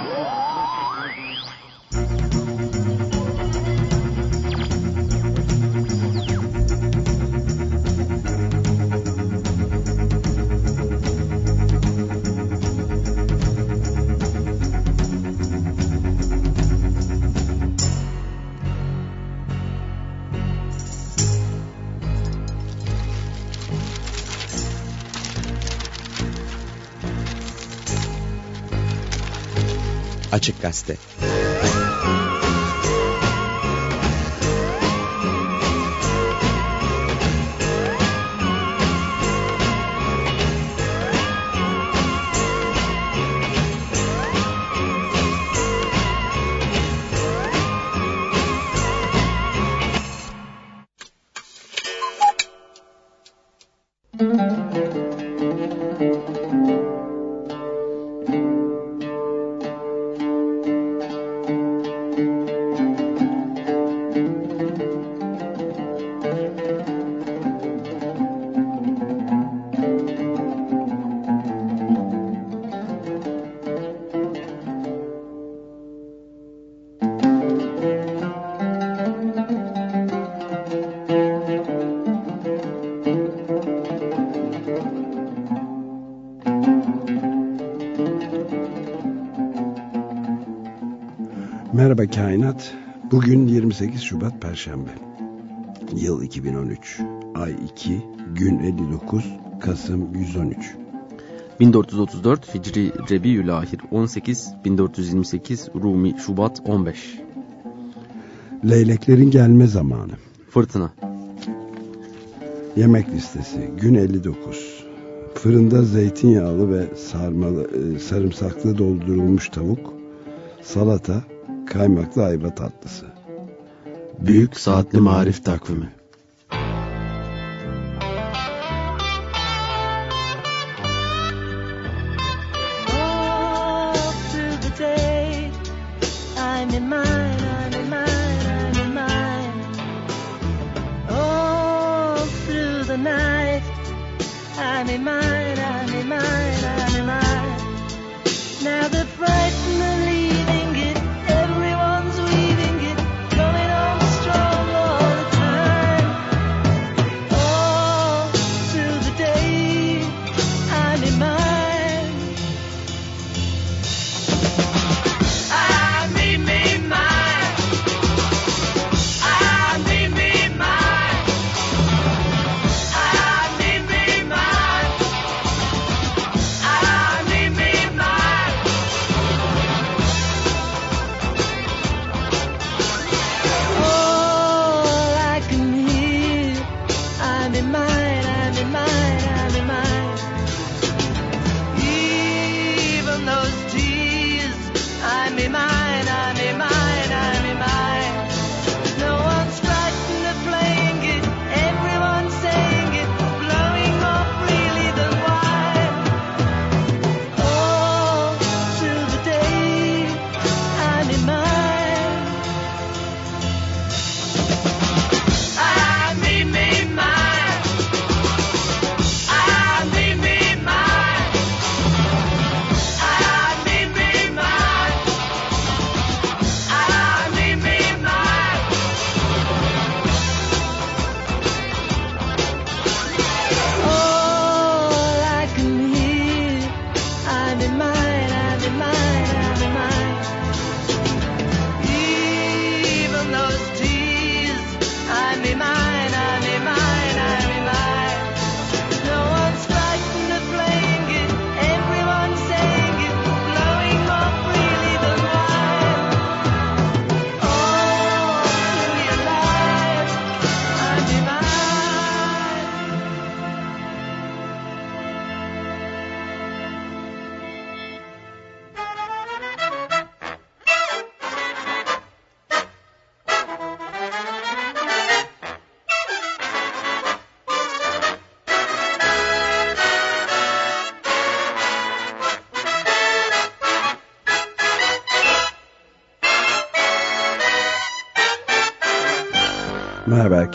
Oh. Açık Gazete Kainat. Bugün 28 Şubat Perşembe. Yıl 2013. Ay 2, gün 59, Kasım 113. 1434 Hicri Rebiülahir 18, 1428 Rumi Şubat 15. Leyleklerin gelme zamanı. Fırtına. Yemek listesi gün 59. Fırında zeytinyağlı ve sarmalı, e, sarımsaklı doldurulmuş tavuk, salata, kaymaklı ayva tatlısı. Büyük Saatli Marif Takvimi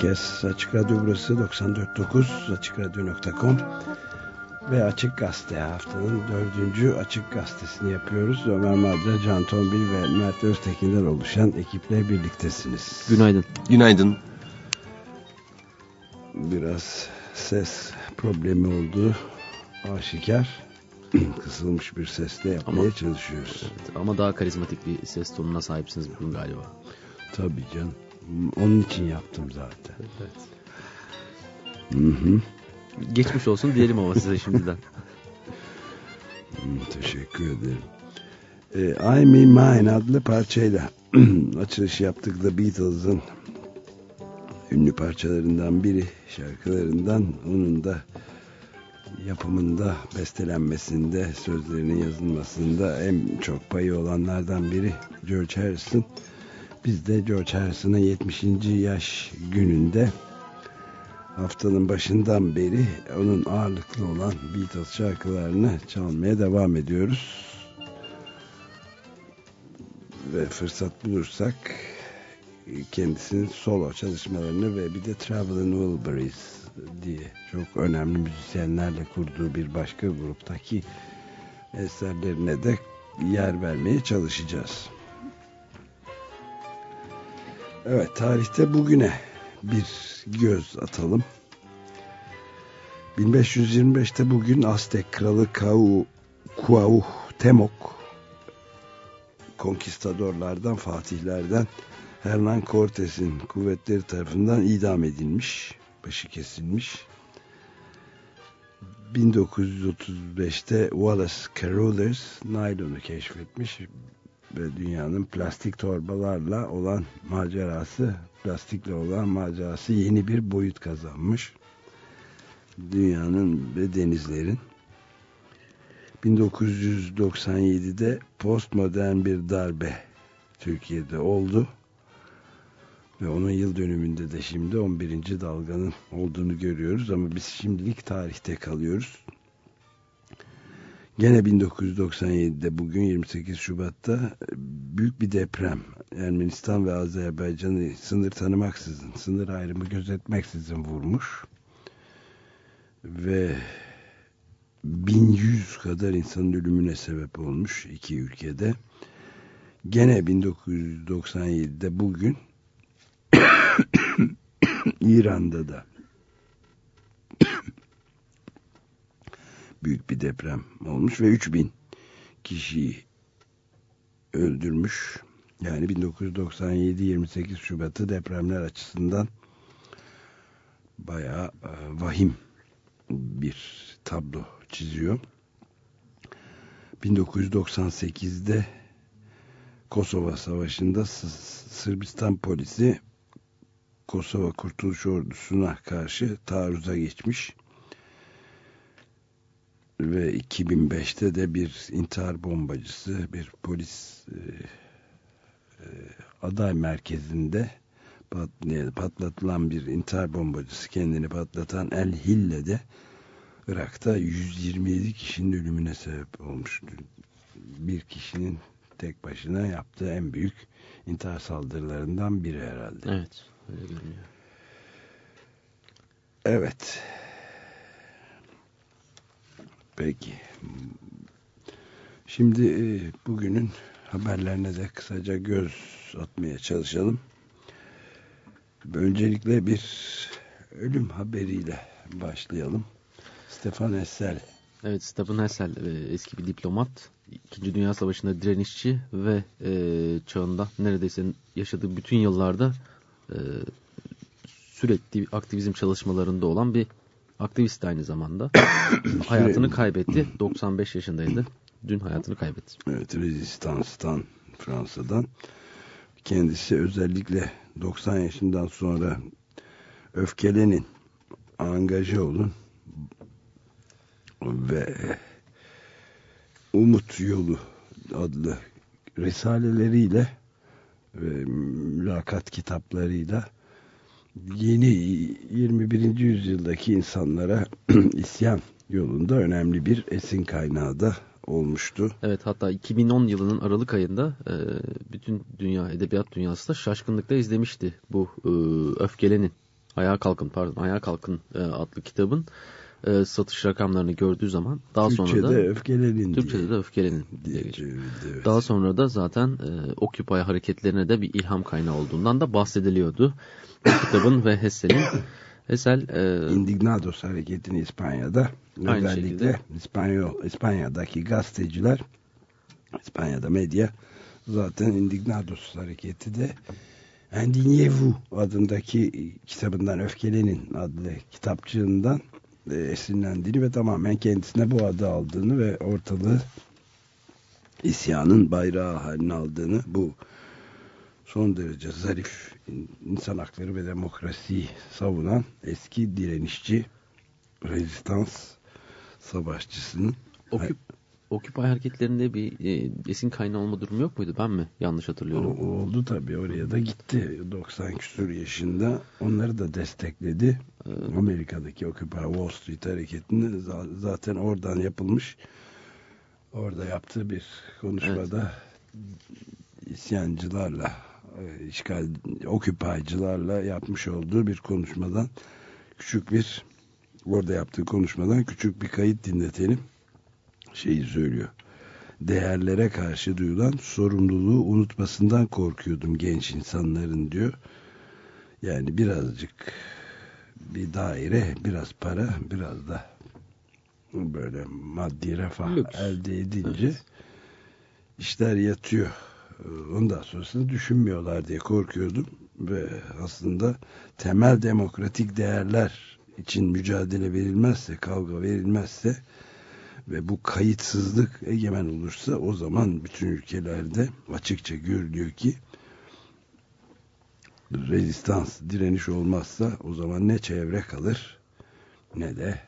Herkes. Açık Radyo burası 94.9 AçıkRadyo.com ve Açık Gazete haftanın dördüncü Açık Gazetesini yapıyoruz. Ömer Madra, Can Tombil ve Mert Öztekin'den oluşan ekiple birliktesiniz. Günaydın. Günaydın. Biraz ses problemi oldu aşikar. Kısılmış bir sesle yapmaya ama, çalışıyoruz. Evet, ama daha karizmatik bir ses tonuna sahipsiniz bugün galiba. Tabii canım. Onun için yaptım zaten. Evet. Hı hı. Geçmiş olsun diyelim ama size şimdiden. Teşekkür ederim. E, I Me Mine adlı parçayla açılış yaptık The Beatles'ın ünlü parçalarından biri şarkılarından onun da yapımında bestelenmesinde sözlerinin yazılmasında en çok payı olanlardan biri George Harrison biz de George Harrison'ın 70. yaş gününde haftanın başından beri onun ağırlıklı olan Beatles şarkılarını çalmaya devam ediyoruz. Ve fırsat bulursak kendisinin solo çalışmalarını ve bir de Traveling Wilburys diye çok önemli müzisyenlerle kurduğu bir başka gruptaki eserlerine de yer vermeye çalışacağız. Evet tarihte bugüne bir göz atalım. 1525'te bugün Aztek kralı Cuauhtemok konkistadorlardan, fatihlerden Hernan Cortes'in kuvvetleri tarafından idam edilmiş, başı kesilmiş. 1935'te Wallace Carothers naylonu keşfetmiş ve dünyanın plastik torbalarla olan macerası, plastikle olan macerası yeni bir boyut kazanmış. Dünyanın ve denizlerin. 1997'de postmodern bir darbe Türkiye'de oldu. Ve onun yıl dönümünde de şimdi 11. dalganın olduğunu görüyoruz ama biz şimdilik tarihte kalıyoruz. Gene 1997'de bugün 28 Şubat'ta büyük bir deprem Ermenistan ve Azerbaycan'ı sınır tanımaksızın, sınır ayrımı gözetmeksizin vurmuş. Ve 1100 kadar insanın ölümüne sebep olmuş iki ülkede. Gene 1997'de bugün İran'da da büyük bir deprem olmuş ve 3000 kişiyi öldürmüş. Yani 1997 28 Şubat'ı depremler açısından bayağı e, vahim bir tablo çiziyor. 1998'de Kosova Savaşı'nda Sırbistan polisi Kosova Kurtuluş Ordusu'na karşı taarruza geçmiş ve 2005'te de bir intihar bombacısı bir polis e, e, aday merkezinde pat, patlatılan bir intihar bombacısı kendini patlatan El Hille'de Irak'ta 127 kişinin ölümüne sebep olmuş. Bir kişinin tek başına yaptığı en büyük intihar saldırılarından biri herhalde. Evet, öyle görünüyor. Evet. Peki. Şimdi e, bugünün haberlerine de kısaca göz atmaya çalışalım. Öncelikle bir ölüm haberiyle başlayalım. Stefan Hessel. Evet Stefan Hessel e, eski bir diplomat. İkinci Dünya Savaşı'nda direnişçi ve e, çağında neredeyse yaşadığı bütün yıllarda e, sürekli aktivizm çalışmalarında olan bir aktivist aynı zamanda. hayatını kaybetti. 95 yaşındaydı. Dün hayatını kaybetti. Evet, Rezistans'tan, Fransa'dan. Kendisi özellikle 90 yaşından sonra öfkelenin, angaje olun ve Umut Yolu adlı risaleleriyle ve mülakat kitaplarıyla yeni 21. yüzyıldaki insanlara isyan yolunda önemli bir esin kaynağı da olmuştu. Evet hatta 2010 yılının Aralık ayında e, bütün dünya edebiyat dünyası da şaşkınlıkla izlemişti bu e, Öfkelenin Ayağa Kalkın pardon Ayağa Kalkın e, adlı kitabın e, satış rakamlarını gördüğü zaman daha Türkçe'de sonra da öfkelenin Türkçe'de diye. de öfkelenin diye diye evet. Daha sonra da zaten e, Occupy hareketlerine de bir ilham kaynağı olduğundan da bahsediliyordu. Bu kitabın ve Hessel'in Hessel e, Indignados hareketini İspanya'da Aynı özellikle şekilde. İspanyol, İspanya'daki gazeteciler İspanya'da medya zaten Indignados hareketi de Indignez-vous adındaki kitabından Öfkelenin adlı kitapçığından e, esinlendiğini ve tamamen kendisine bu adı aldığını ve ortalığı isyanın bayrağı haline aldığını bu son derece zarif insan hakları ve demokrasiyi savunan eski direnişçi rezistans savaşçısının Occupy, Occupy hareketlerinde bir e, esin kaynağı olma durumu yok muydu? Ben mi yanlış hatırlıyorum? O- oldu tabii oraya da gitti. 90 küsur yaşında onları da destekledi. Amerika'daki Occupy Wall Street hareketini za- zaten oradan yapılmış. Orada yaptığı bir konuşmada isyancılarla e, işgal Occupy'cılarla yapmış olduğu bir konuşmadan küçük bir orada yaptığı konuşmadan küçük bir kayıt dinletelim şeyi söylüyor değerlere karşı duyulan sorumluluğu unutmasından korkuyordum genç insanların diyor. Yani birazcık bir daire, biraz para, biraz da böyle maddi refah Lüks. elde edince Evet. işler yatıyor. Ondan sonrasını düşünmüyorlar diye korkuyordum ve aslında temel demokratik değerler için mücadele verilmezse, kavga verilmezse ve bu kayıtsızlık egemen olursa o zaman bütün ülkelerde açıkça görülüyor ki rezistans, direniş olmazsa o zaman ne çevre kalır ne de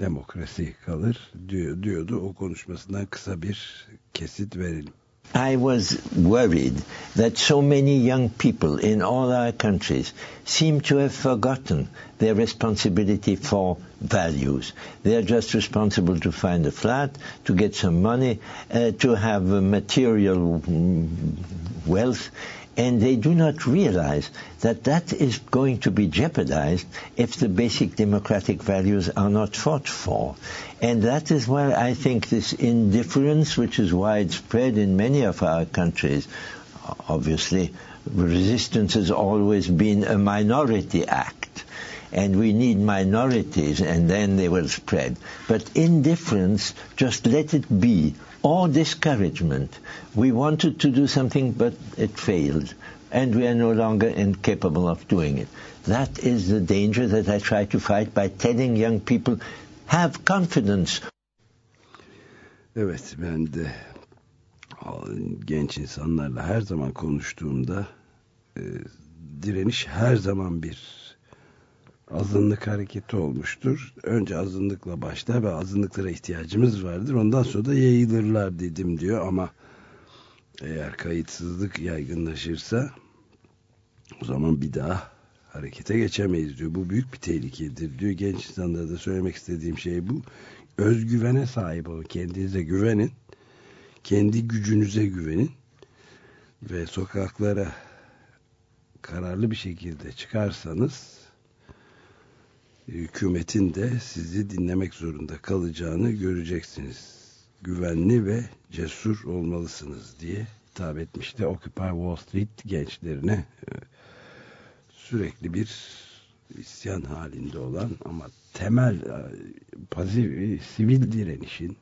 demokrasi kalır diyor, diyordu. O konuşmasından kısa bir kesit verelim. I was worried that so many young people in all our countries seem to have forgotten their responsibility for values. They are just responsible to find a flat, to get some money, uh, to have material mm, wealth, and they do not realize that that is going to be jeopardized if the basic democratic values are not fought for. And that is why I think this indifference, which is widespread in many of our countries, obviously resistance has always been a minority act. And we need minorities and then they will spread. But indifference, just let it be. Or discouragement. We wanted to do something but it failed. And we are no longer incapable of doing it. That is the danger that I try to fight by telling young people, have confidence. Evet ben de genç insanlarla her zaman konuştuğumda e, direniş her zaman bir azınlık hareketi olmuştur. Önce azınlıkla başlar ve azınlıklara ihtiyacımız vardır. Ondan sonra da yayılırlar dedim diyor ama eğer kayıtsızlık yaygınlaşırsa o zaman bir daha harekete geçemeyiz diyor. Bu büyük bir tehlikedir diyor. Genç insanlara da söylemek istediğim şey bu. Özgüvene sahip olun. Kendinize güvenin. Kendi gücünüze güvenin. Ve sokaklara kararlı bir şekilde çıkarsanız hükümetin de sizi dinlemek zorunda kalacağını göreceksiniz. Güvenli ve cesur olmalısınız diye hitap etmişti Occupy Wall Street gençlerine sürekli bir isyan halinde olan ama temel pasif, sivil direnişin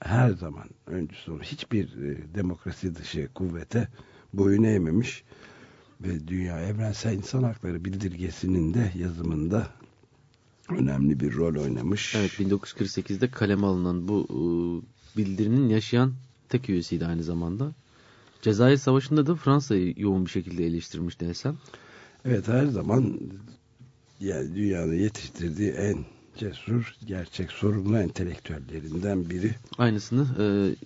her zaman önce sonra hiçbir demokrasi dışı kuvvete boyun eğmemiş ve Dünya Evrensel İnsan Hakları Bildirgesi'nin de yazımında önemli bir rol oynamış. Evet 1948'de kaleme alınan bu e, bildirinin yaşayan tek üyesiydi aynı zamanda. Cezayir Savaşı'nda da Fransa'yı yoğun bir şekilde eleştirmişti Esen. Evet her zaman yani dünyanın yetiştirdiği en cesur, gerçek sorumlu entelektüellerinden biri. Aynısını e,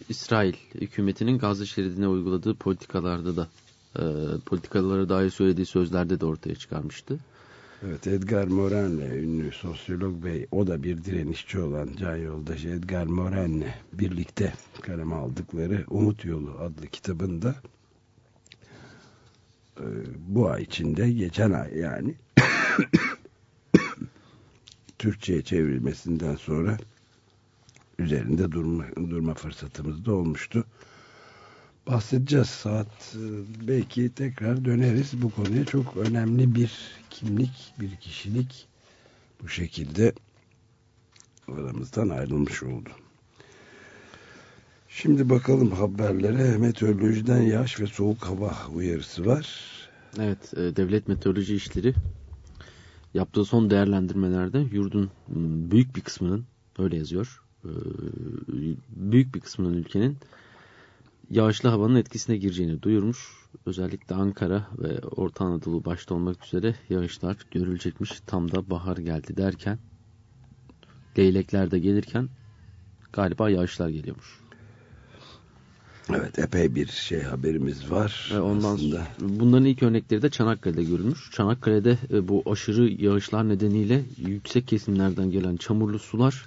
İsrail hükümetinin Gazze şeridine uyguladığı politikalarda da e, politikalara dair söylediği sözlerde de ortaya çıkarmıştı. Evet Edgar Morin'le ünlü sosyolog ve o da bir direnişçi olan can yoldaşı Edgar Morin'le birlikte kaleme aldıkları Umut Yolu adlı kitabında bu ay içinde geçen ay yani Türkçe'ye çevrilmesinden sonra üzerinde durma, durma fırsatımız da olmuştu. Bahsedeceğiz saat e, belki tekrar döneriz bu konuya çok önemli bir kimlik bir kişilik bu şekilde aramızdan ayrılmış oldu. Şimdi bakalım haberlere. Meteorolojiden yağış ve soğuk hava uyarısı var. Evet, e, Devlet Meteoroloji İşleri yaptığı son değerlendirmelerde yurdun büyük bir kısmının öyle yazıyor. E, büyük bir kısmının ülkenin yağışlı havanın etkisine gireceğini duyurmuş. Özellikle Ankara ve Orta Anadolu başta olmak üzere yağışlar görülecekmiş. Tam da bahar geldi derken leylekler de gelirken galiba yağışlar geliyormuş. Evet epey bir şey haberimiz var. Ve ondan aslında. Bunların ilk örnekleri de Çanakkale'de görülmüş. Çanakkale'de e, bu aşırı yağışlar nedeniyle yüksek kesimlerden gelen çamurlu sular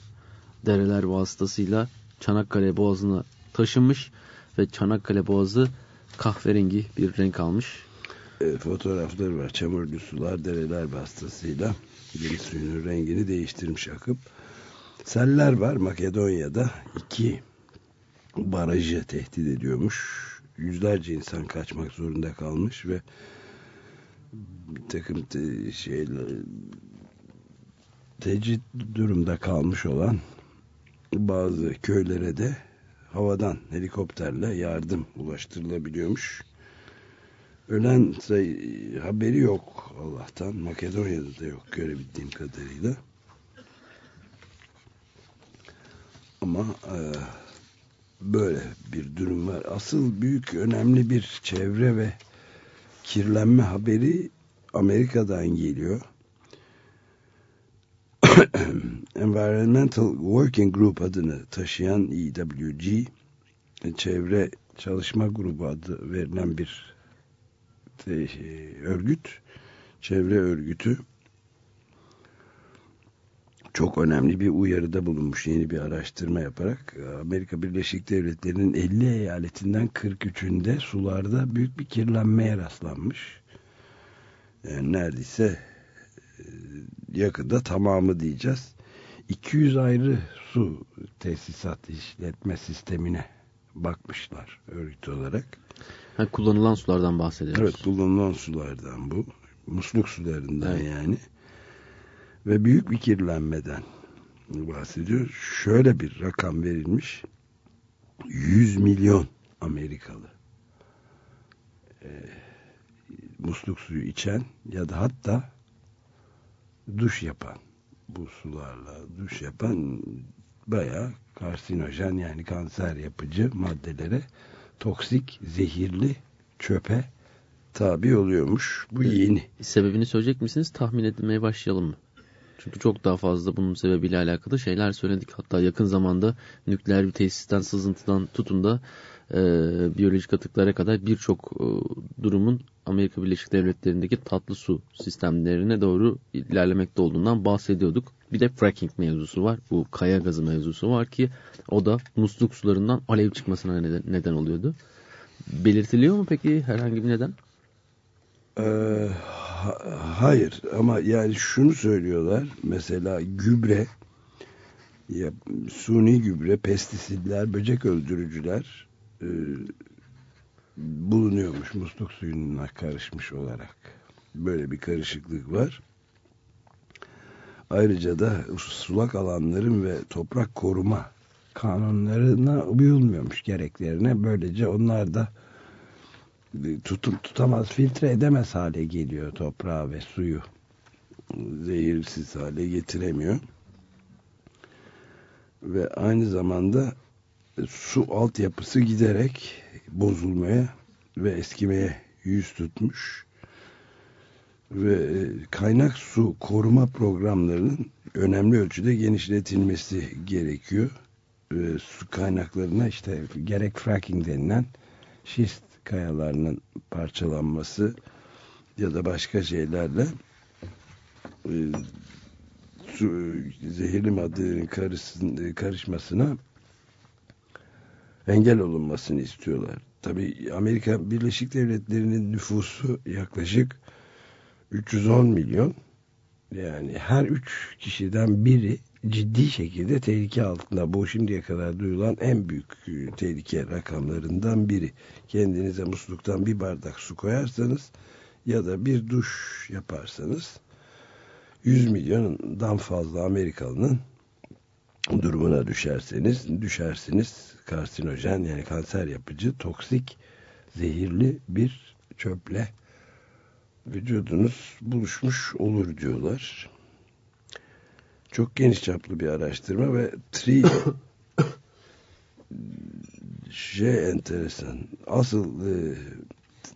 dereler vasıtasıyla Çanakkale Boğazı'na taşınmış ve Çanakkale Boğazı kahverengi bir renk almış. E, fotoğrafları var. Çamurlu sular dereler vasıtasıyla deniz suyunun rengini değiştirmiş akıp. Seller var Makedonya'da. iki barajı tehdit ediyormuş. Yüzlerce insan kaçmak zorunda kalmış ve bir takım te şeyler tecrit durumda kalmış olan bazı köylere de havadan helikopterle yardım ulaştırılabiliyormuş. Ölen sayı, haberi yok Allah'tan. Makedonya'da da yok görebildiğim kadarıyla. Ama e, böyle bir durum var. Asıl büyük önemli bir çevre ve kirlenme haberi Amerika'dan geliyor. Environmental Working Group adını taşıyan EWG çevre çalışma grubu adı verilen bir örgüt çevre örgütü çok önemli bir uyarıda bulunmuş yeni bir araştırma yaparak Amerika Birleşik Devletleri'nin 50 eyaletinden 43'ünde sularda büyük bir kirlenmeye rastlanmış. Yani neredeyse yakında tamamı diyeceğiz. 200 ayrı su tesisat işletme sistemine bakmışlar örgüt olarak. Ha, kullanılan sulardan bahsediyoruz. Evet kullanılan sulardan bu. Musluk sularından evet. yani ve büyük bir kirlenmeden bahsediyor. Şöyle bir rakam verilmiş. 100 milyon Amerikalı e, musluk suyu içen ya da hatta duş yapan bu sularla duş yapan bayağı karsinojen yani kanser yapıcı maddelere toksik, zehirli çöpe tabi oluyormuş. Bu yeni. Sebebini söyleyecek misiniz? Tahmin etmeye başlayalım mı? Çünkü çok daha fazla bunun sebebiyle alakalı şeyler söyledik. Hatta yakın zamanda nükleer bir tesisten sızıntıdan tutun da e, biyolojik atıklara kadar birçok e, durumun Amerika Birleşik Devletleri'ndeki tatlı su sistemlerine doğru ilerlemekte olduğundan bahsediyorduk. Bir de fracking mevzusu var. Bu kaya gazı mevzusu var ki o da musluk sularından alev çıkmasına neden, neden oluyordu. Belirtiliyor mu peki herhangi bir neden? Ee, hayır ama yani şunu söylüyorlar mesela gübre ya, suni gübre pestisitler böcek öldürücüler e, bulunuyormuş musluk suyuna karışmış olarak. Böyle bir karışıklık var. Ayrıca da sulak alanların ve toprak koruma kanunlarına uyulmuyormuş gereklerine. Böylece onlar da tutup tutamaz filtre edemez hale geliyor toprağı ve suyu. Zehirsiz hale getiremiyor. Ve aynı zamanda su altyapısı giderek bozulmaya ve eskimeye yüz tutmuş ve e, kaynak su koruma programlarının önemli ölçüde genişletilmesi gerekiyor. Ve su kaynaklarına işte gerek fracking denilen şist kayalarının parçalanması ya da başka şeylerle e, su, zehirli maddelerin karışsın, karışmasına engel olunmasını istiyorlar. Tabi Amerika Birleşik Devletleri'nin nüfusu yaklaşık 310 milyon Yani her üç kişiden biri ciddi şekilde tehlike altında. Bu şimdiye kadar duyulan en büyük e, tehlike rakamlarından biri. Kendinize musluktan bir bardak su koyarsanız ya da bir duş yaparsanız 100 milyondan fazla Amerikalının durumuna düşerseniz düşersiniz karsinojen yani kanser yapıcı toksik zehirli bir çöple vücudunuz buluşmuş olur diyorlar. Çok geniş çaplı bir araştırma ve tri şey enteresan. Asıl e,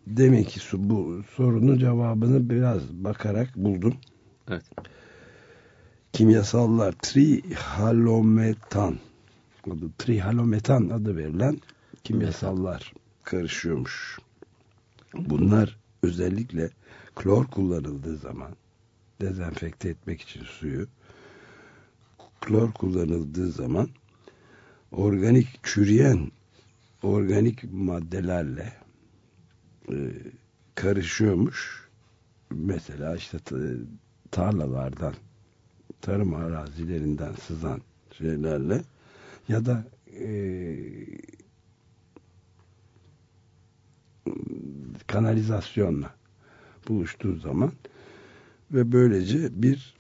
demek ki su, bu sorunun cevabını biraz bakarak buldum. Evet. Kimyasallar trihalometan adı trihalometan adı verilen kimyasallar karışıyormuş. Bunlar özellikle klor kullanıldığı zaman dezenfekte etmek için suyu klor kullanıldığı zaman organik çürüyen organik maddelerle e, karışıyormuş. Mesela işte tarlalardan tarım arazilerinden sızan şeylerle ya da e, kanalizasyonla buluştuğu zaman ve böylece bir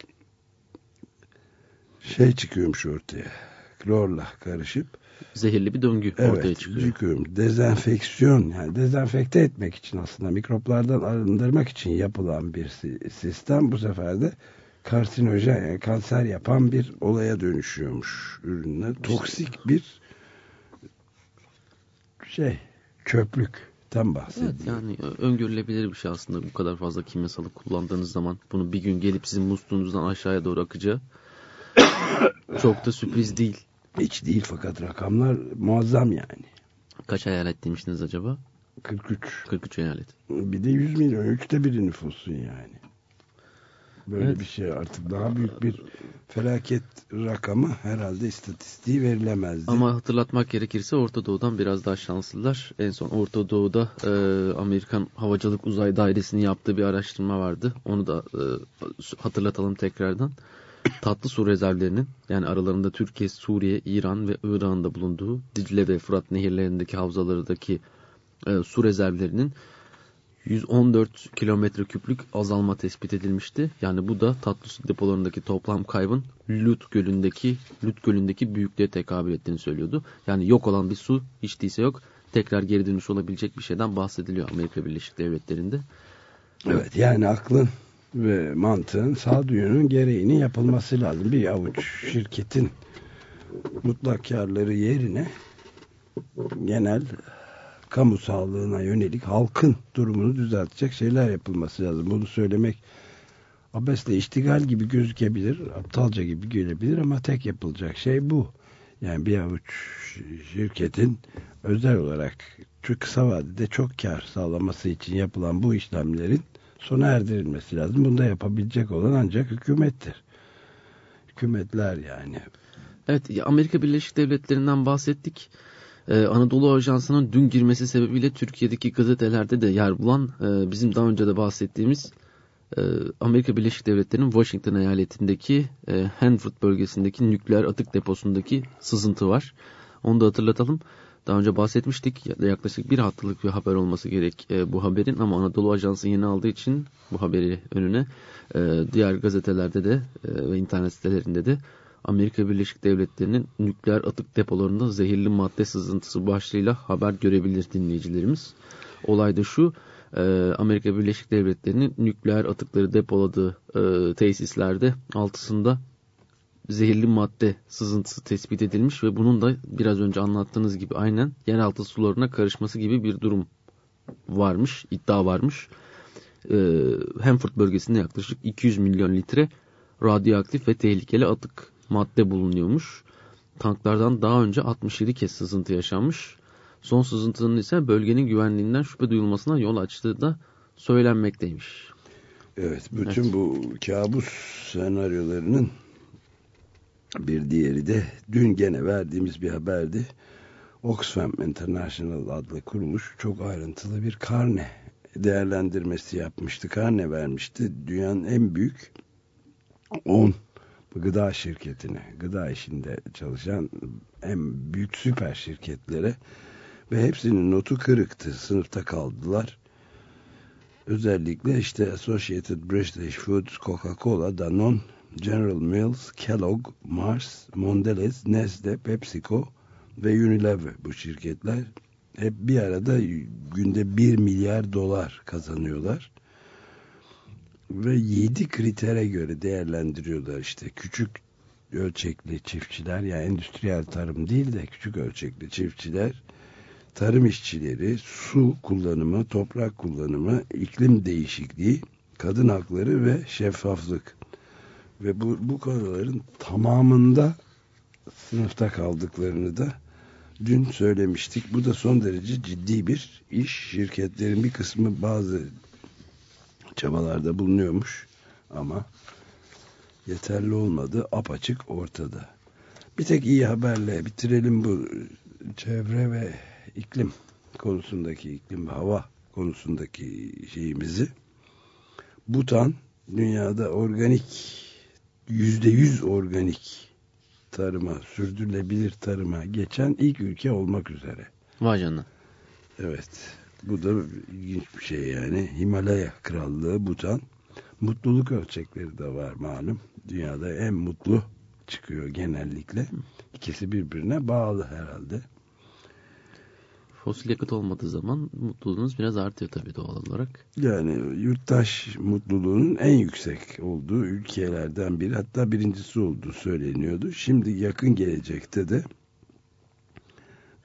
şey çıkıyormuş ortaya. Klorla karışıp zehirli bir döngü evet, ortaya çıkıyor. Çıkıyormuş. Dezenfeksiyon yani dezenfekte etmek için aslında mikroplardan arındırmak için yapılan bir sistem bu sefer de karsinojen yani kanser yapan bir olaya dönüşüyormuş ürünler. Toksik bir şey çöplükten bahsediyor. Evet yani öngörülebilir bir şey aslında bu kadar fazla kimyasalı kullandığınız zaman bunu bir gün gelip sizin musluğunuzdan aşağıya doğru akacağı çok da sürpriz değil. Hiç değil fakat rakamlar muazzam yani. Kaç eyalet demiştiniz acaba? 43. 43 eyalet. Bir de 100 milyon. Üçte biri nüfusun yani. Böyle evet. bir şey artık daha büyük bir felaket rakamı herhalde istatistiği verilemezdi. Ama hatırlatmak gerekirse Orta Doğu'dan biraz daha şanslılar. En son Orta Doğu'da e, Amerikan Havacılık Uzay Dairesi'nin yaptığı bir araştırma vardı. Onu da e, hatırlatalım tekrardan tatlı su rezervlerinin yani aralarında Türkiye, Suriye, İran ve Irak'ın da bulunduğu Dicle ve Fırat nehirlerindeki havzalardaki e, su rezervlerinin 114 kilometre küplük azalma tespit edilmişti. Yani bu da tatlı su depolarındaki toplam kaybın Lut Gölü'ndeki Lut Gölü'ndeki büyüklüğe tekabül ettiğini söylüyordu. Yani yok olan bir su hiç değilse yok. Tekrar geri dönüş olabilecek bir şeyden bahsediliyor Amerika Birleşik Devletleri'nde. Evet yani aklın ve mantığın sağduyunun gereğini yapılması lazım. Bir avuç şirketin mutlak karları yerine genel kamu sağlığına yönelik halkın durumunu düzeltecek şeyler yapılması lazım. Bunu söylemek abesle iştigal gibi gözükebilir, aptalca gibi gelebilir ama tek yapılacak şey bu. Yani bir avuç şirketin özel olarak çok kısa vadede çok kar sağlaması için yapılan bu işlemlerin sona erdirilmesi lazım. Bunu da yapabilecek olan ancak hükümettir. Hükümetler yani. Evet Amerika Birleşik Devletleri'nden bahsettik. Ee, Anadolu Ajansı'nın dün girmesi sebebiyle Türkiye'deki gazetelerde de yer bulan e, bizim daha önce de bahsettiğimiz e, Amerika Birleşik Devletleri'nin Washington eyaletindeki e, Hanford bölgesindeki nükleer atık deposundaki sızıntı var. Onu da hatırlatalım. Daha önce bahsetmiştik. Yaklaşık bir haftalık bir haber olması gerek e, bu haberin ama Anadolu Ajansı yeni aldığı için bu haberi önüne e, diğer gazetelerde de e, ve internet sitelerinde de Amerika Birleşik Devletleri'nin nükleer atık depolarında zehirli madde sızıntısı başlığıyla haber görebilir dinleyicilerimiz. Olay da şu, e, Amerika Birleşik Devletleri'nin nükleer atıkları depoladığı e, tesislerde altısında zehirli madde sızıntısı tespit edilmiş ve bunun da biraz önce anlattığınız gibi aynen yeraltı sularına karışması gibi bir durum varmış, iddia varmış. Ee, Hanford bölgesinde yaklaşık 200 milyon litre radyoaktif ve tehlikeli atık madde bulunuyormuş. Tanklardan daha önce 67 kez sızıntı yaşanmış. Son sızıntının ise bölgenin güvenliğinden şüphe duyulmasına yol açtığı da söylenmekteymiş. Evet, bütün evet. bu kabus senaryolarının bir diğeri de dün gene verdiğimiz bir haberdi. Oxfam International adlı kuruluş çok ayrıntılı bir karne değerlendirmesi yapmıştı. Karne vermişti. Dünyanın en büyük 10 gıda şirketine, gıda işinde çalışan en büyük süper şirketlere ve hepsinin notu kırıktı. Sınıfta kaldılar. Özellikle işte Associated British Foods, Coca-Cola, Danone, General Mills, Kellogg, Mars, Mondelez, Nestle, PepsiCo ve Unilever bu şirketler hep bir arada günde 1 milyar dolar kazanıyorlar. Ve 7 kritere göre değerlendiriyorlar işte küçük ölçekli çiftçiler yani endüstriyel tarım değil de küçük ölçekli çiftçiler tarım işçileri, su kullanımı, toprak kullanımı, iklim değişikliği, kadın hakları ve şeffaflık. Ve bu, bu konuların tamamında sınıfta kaldıklarını da dün söylemiştik. Bu da son derece ciddi bir iş. Şirketlerin bir kısmı bazı çabalarda bulunuyormuş ama yeterli olmadı. Apaçık ortada. Bir tek iyi haberle bitirelim bu çevre ve iklim konusundaki iklim ve hava konusundaki şeyimizi. Butan dünyada organik yüzde yüz organik tarıma, sürdürülebilir tarıma geçen ilk ülke olmak üzere. Vay canına. Evet. Bu da ilginç bir şey yani. Himalaya Krallığı Butan. Mutluluk ölçekleri de var malum. Dünyada en mutlu çıkıyor genellikle. İkisi birbirine bağlı herhalde. Fosil yakıt olmadığı zaman mutluluğunuz biraz artıyor tabii doğal olarak. Yani yurttaş mutluluğunun en yüksek olduğu ülkelerden biri hatta birincisi olduğu söyleniyordu. Şimdi yakın gelecekte de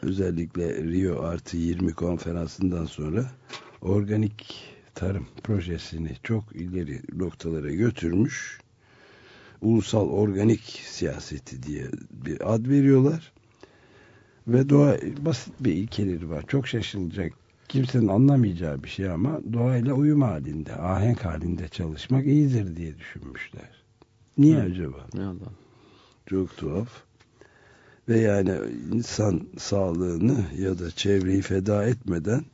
özellikle Rio artı 20 konferansından sonra organik tarım projesini çok ileri noktalara götürmüş. Ulusal organik siyaseti diye bir ad veriyorlar. Ve doğa basit bir ilkeleri var. Çok şaşılacak. Kimsenin anlamayacağı bir şey ama doğayla uyum halinde, ahenk halinde çalışmak iyidir diye düşünmüşler. Niye Hı. acaba? Ne Allah. Çok tuhaf. Ve yani insan sağlığını ya da çevreyi feda etmeden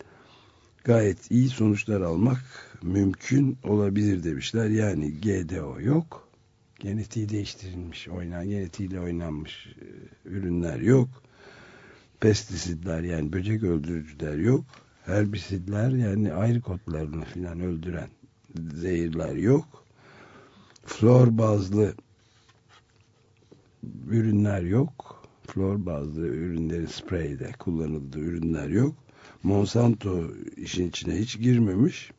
gayet iyi sonuçlar almak mümkün olabilir demişler. Yani GDO yok. Genetiği değiştirilmiş, oynan, genetiğiyle oynanmış e, ürünler yok pestisitler yani böcek öldürücüler yok. Herbisitler yani ayrı kotlarını filan öldüren zehirler yok. Flor bazlı ürünler yok. Flor bazlı ürünlerin spreyde kullanıldığı ürünler yok. Monsanto işin içine hiç girmemiş.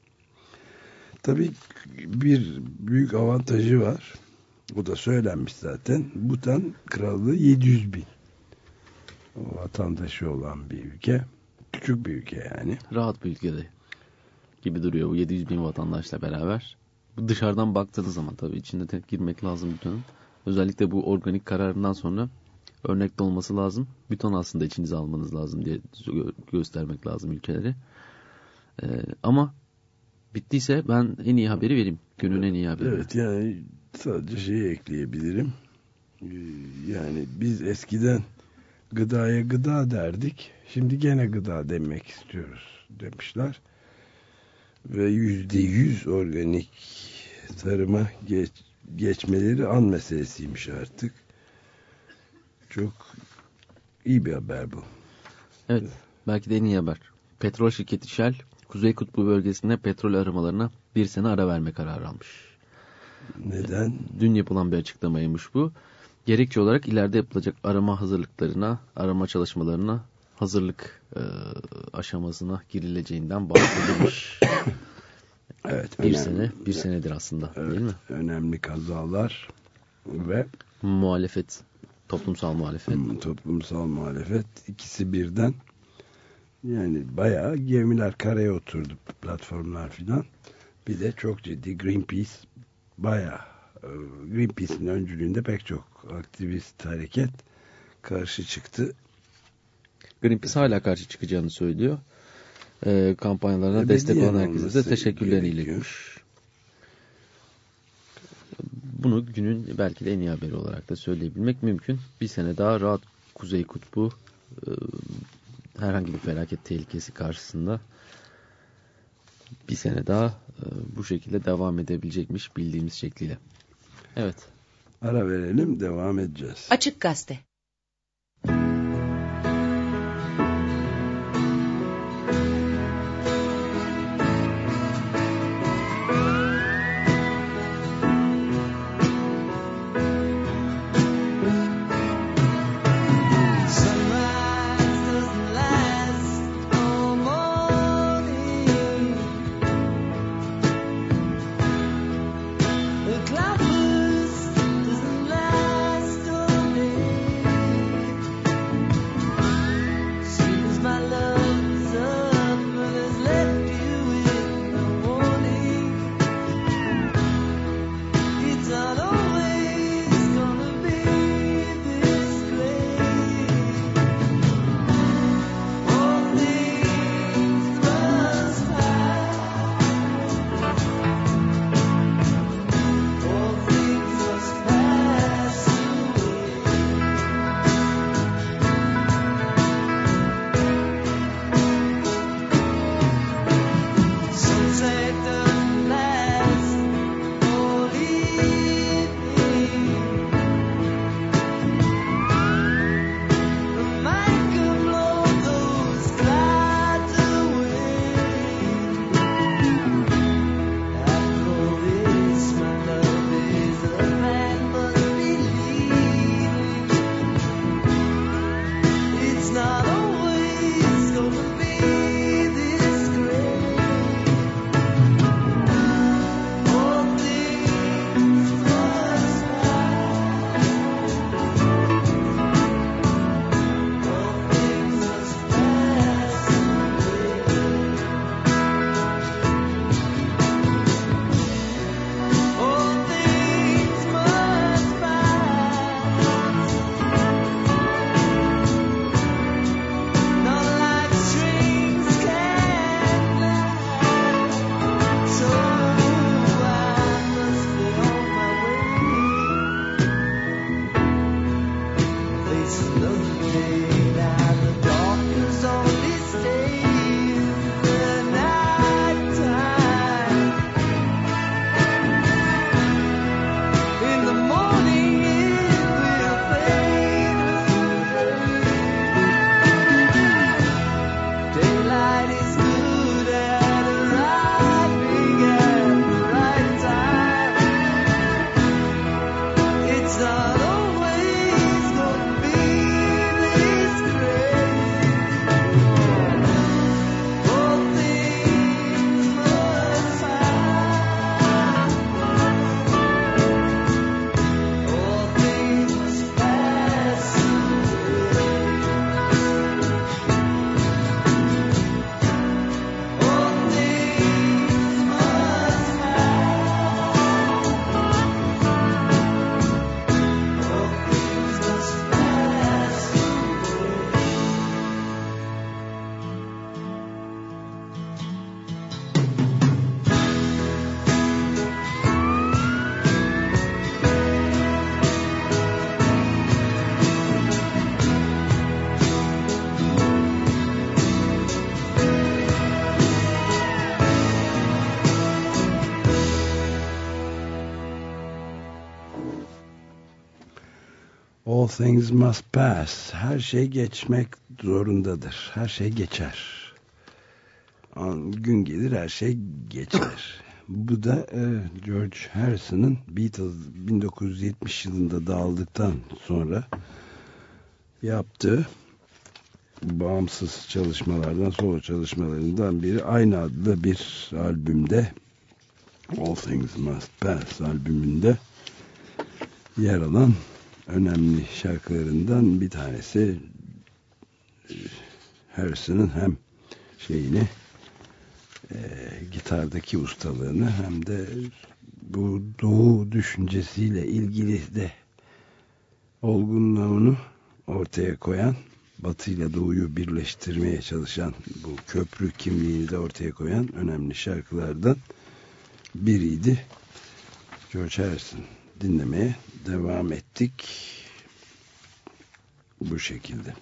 Tabii bir büyük avantajı var. Bu da söylenmiş zaten. Butan krallığı 700 bin vatandaşı olan bir ülke. Küçük bir ülke yani. Rahat bir ülkede gibi duruyor bu 700 bin vatandaşla beraber. Bu dışarıdan baktığınız zaman tabii içinde girmek lazım bütünün. Özellikle bu organik kararından sonra örnekte olması lazım. Bütün aslında içinize almanız lazım diye göstermek lazım ülkeleri. Ee, ama bittiyse ben en iyi haberi vereyim. Günün en iyi haberi. Evet yani sadece şeyi ekleyebilirim. Ee, yani biz eskiden gıdaya gıda derdik. Şimdi gene gıda demek istiyoruz demişler. Ve yüzde yüz organik tarıma geç, geçmeleri an meselesiymiş artık. Çok iyi bir haber bu. Evet, belki de en iyi haber. Petrol şirketi Shell, Kuzey Kutbu bölgesinde petrol aramalarına bir sene ara verme kararı almış. Neden? Dün yapılan bir açıklamaymış bu gerekçe olarak ileride yapılacak arama hazırlıklarına, arama çalışmalarına hazırlık e, aşamasına girileceğinden bahsedilmiş. evet. Bir önemli. sene, bir senedir aslında evet, değil mi? Önemli kazalar ve muhalefet, toplumsal muhalefet. Hmm, toplumsal muhalefet ikisi birden yani bayağı gemiler karaya oturdu platformlar filan. Bir de çok ciddi Greenpeace bayağı e, Greenpeace'in öncülüğünde pek çok aktivist hareket karşı çıktı. Greenpeace hala karşı çıkacağını söylüyor. E, kampanyalarına Ebediyen destek olan herkese de teşekkürlerini iletmiş. Bunu günün belki de en iyi haberi olarak da söyleyebilmek mümkün. Bir sene daha rahat Kuzey Kutbu e, herhangi bir felaket tehlikesi karşısında bir sene daha e, bu şekilde devam edebilecekmiş bildiğimiz şekliyle. Evet. Ara verelim devam edeceğiz. Açık Gazete things must pass. Her şey geçmek zorundadır. Her şey geçer. Gün gelir her şey geçer. Bu da e, George Harrison'ın Beatles 1970 yılında dağıldıktan sonra yaptığı bağımsız çalışmalardan, solo çalışmalarından biri aynı adlı bir albümde All Things Must Pass albümünde yer alan önemli şarkılarından bir tanesi Harrison'ın hem şeyini e, gitardaki ustalığını hem de bu doğu düşüncesiyle ilgili de olgunluğunu ortaya koyan Batı ile Doğu'yu birleştirmeye çalışan bu köprü kimliğini de ortaya koyan önemli şarkılardan biriydi. George Harrison dinlemeye devam ettik. Bu şekilde.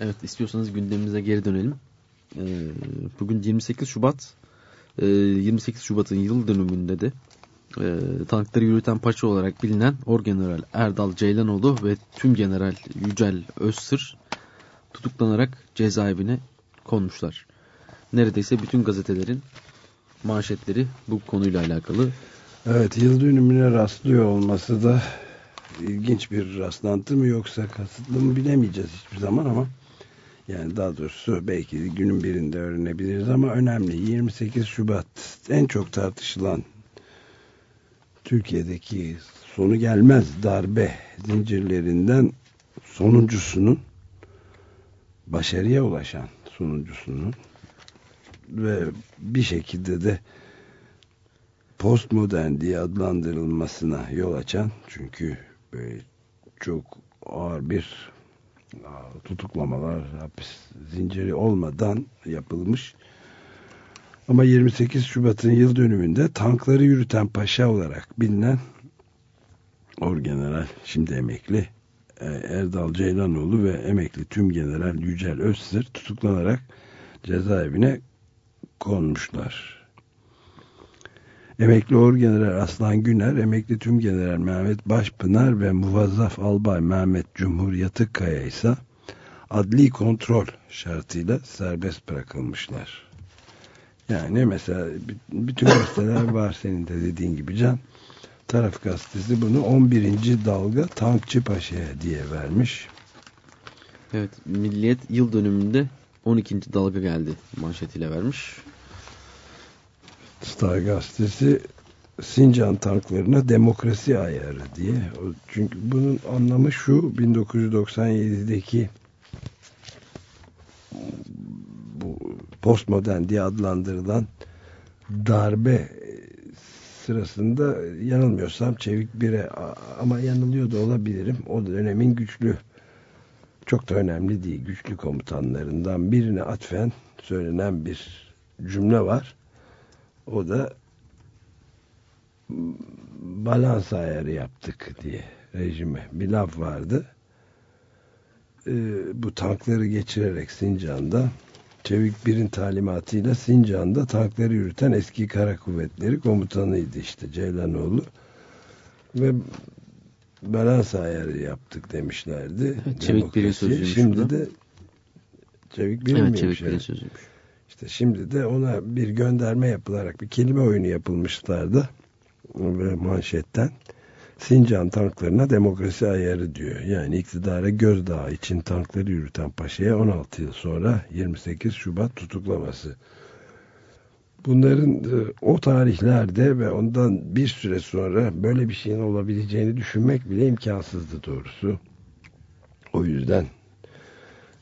Evet istiyorsanız gündemimize geri dönelim. Bugün 28 Şubat. 28 Şubat'ın yıl dönümünde de e, tankları yürüten paşa olarak bilinen Orgeneral Erdal Ceylanoğlu ve tüm General Yücel Özsır tutuklanarak cezaevine konmuşlar. Neredeyse bütün gazetelerin manşetleri bu konuyla alakalı. Evet yıl dönümüne rastlıyor olması da ilginç bir rastlantı mı yoksa kasıtlı mı bilemeyeceğiz hiçbir zaman ama yani daha doğrusu belki günün birinde öğrenebiliriz ama önemli. 28 Şubat en çok tartışılan Türkiye'deki sonu gelmez darbe zincirlerinden sonuncusunun başarıya ulaşan sonuncusunun ve bir şekilde de postmodern diye adlandırılmasına yol açan çünkü böyle çok ağır bir tutuklamalar hapis zinciri olmadan yapılmış ama 28 Şubat'ın yıl dönümünde tankları yürüten paşa olarak bilinen Orgeneral şimdi emekli e, Erdal Ceylanoğlu ve emekli tüm general Yücel Özsır tutuklanarak cezaevine konmuşlar. Emekli Orgeneral Aslan Güner, emekli tüm general Mehmet Başpınar ve muvazzaf albay Mehmet Cumhur Yatıkkaya ise adli kontrol şartıyla serbest bırakılmışlar. Yani mesela bütün gazeteler var senin de dediğin gibi Can. Taraf gazetesi bunu 11. dalga Tankçı Paşa'ya diye vermiş. Evet, Milliyet yıl dönümünde 12. dalga geldi manşetiyle vermiş. Star gazetesi Sincan tanklarına demokrasi ayarı diye. Çünkü bunun anlamı şu 1997'deki bu postmodern diye adlandırılan darbe sırasında yanılmıyorsam Çevik Bire ama yanılıyor da olabilirim. O dönemin güçlü çok da önemli değil güçlü komutanlarından birine atfen söylenen bir cümle var. O da balans ayarı yaptık diye rejime bir laf vardı. Ee, bu tankları geçirerek Sincan'da Çevik Bir'in talimatıyla Sincan'da tankları yürüten eski kara kuvvetleri komutanıydı işte Ceylanoğlu. Ve balans ayarı yaptık demişlerdi. Evet, Çevik Bir'in sözüymüş. Şimdi de Çevik Bir'in evet, Çevik Bir'in sözüymüş. İşte şimdi de ona bir gönderme yapılarak bir kelime oyunu yapılmışlardı. Ve manşetten Sincan tanklarına demokrasi ayarı diyor. Yani iktidara gözdağı için tankları yürüten paşaya 16 yıl sonra 28 Şubat tutuklaması. Bunların e, o tarihlerde ve ondan bir süre sonra böyle bir şeyin olabileceğini düşünmek bile imkansızdı doğrusu. O yüzden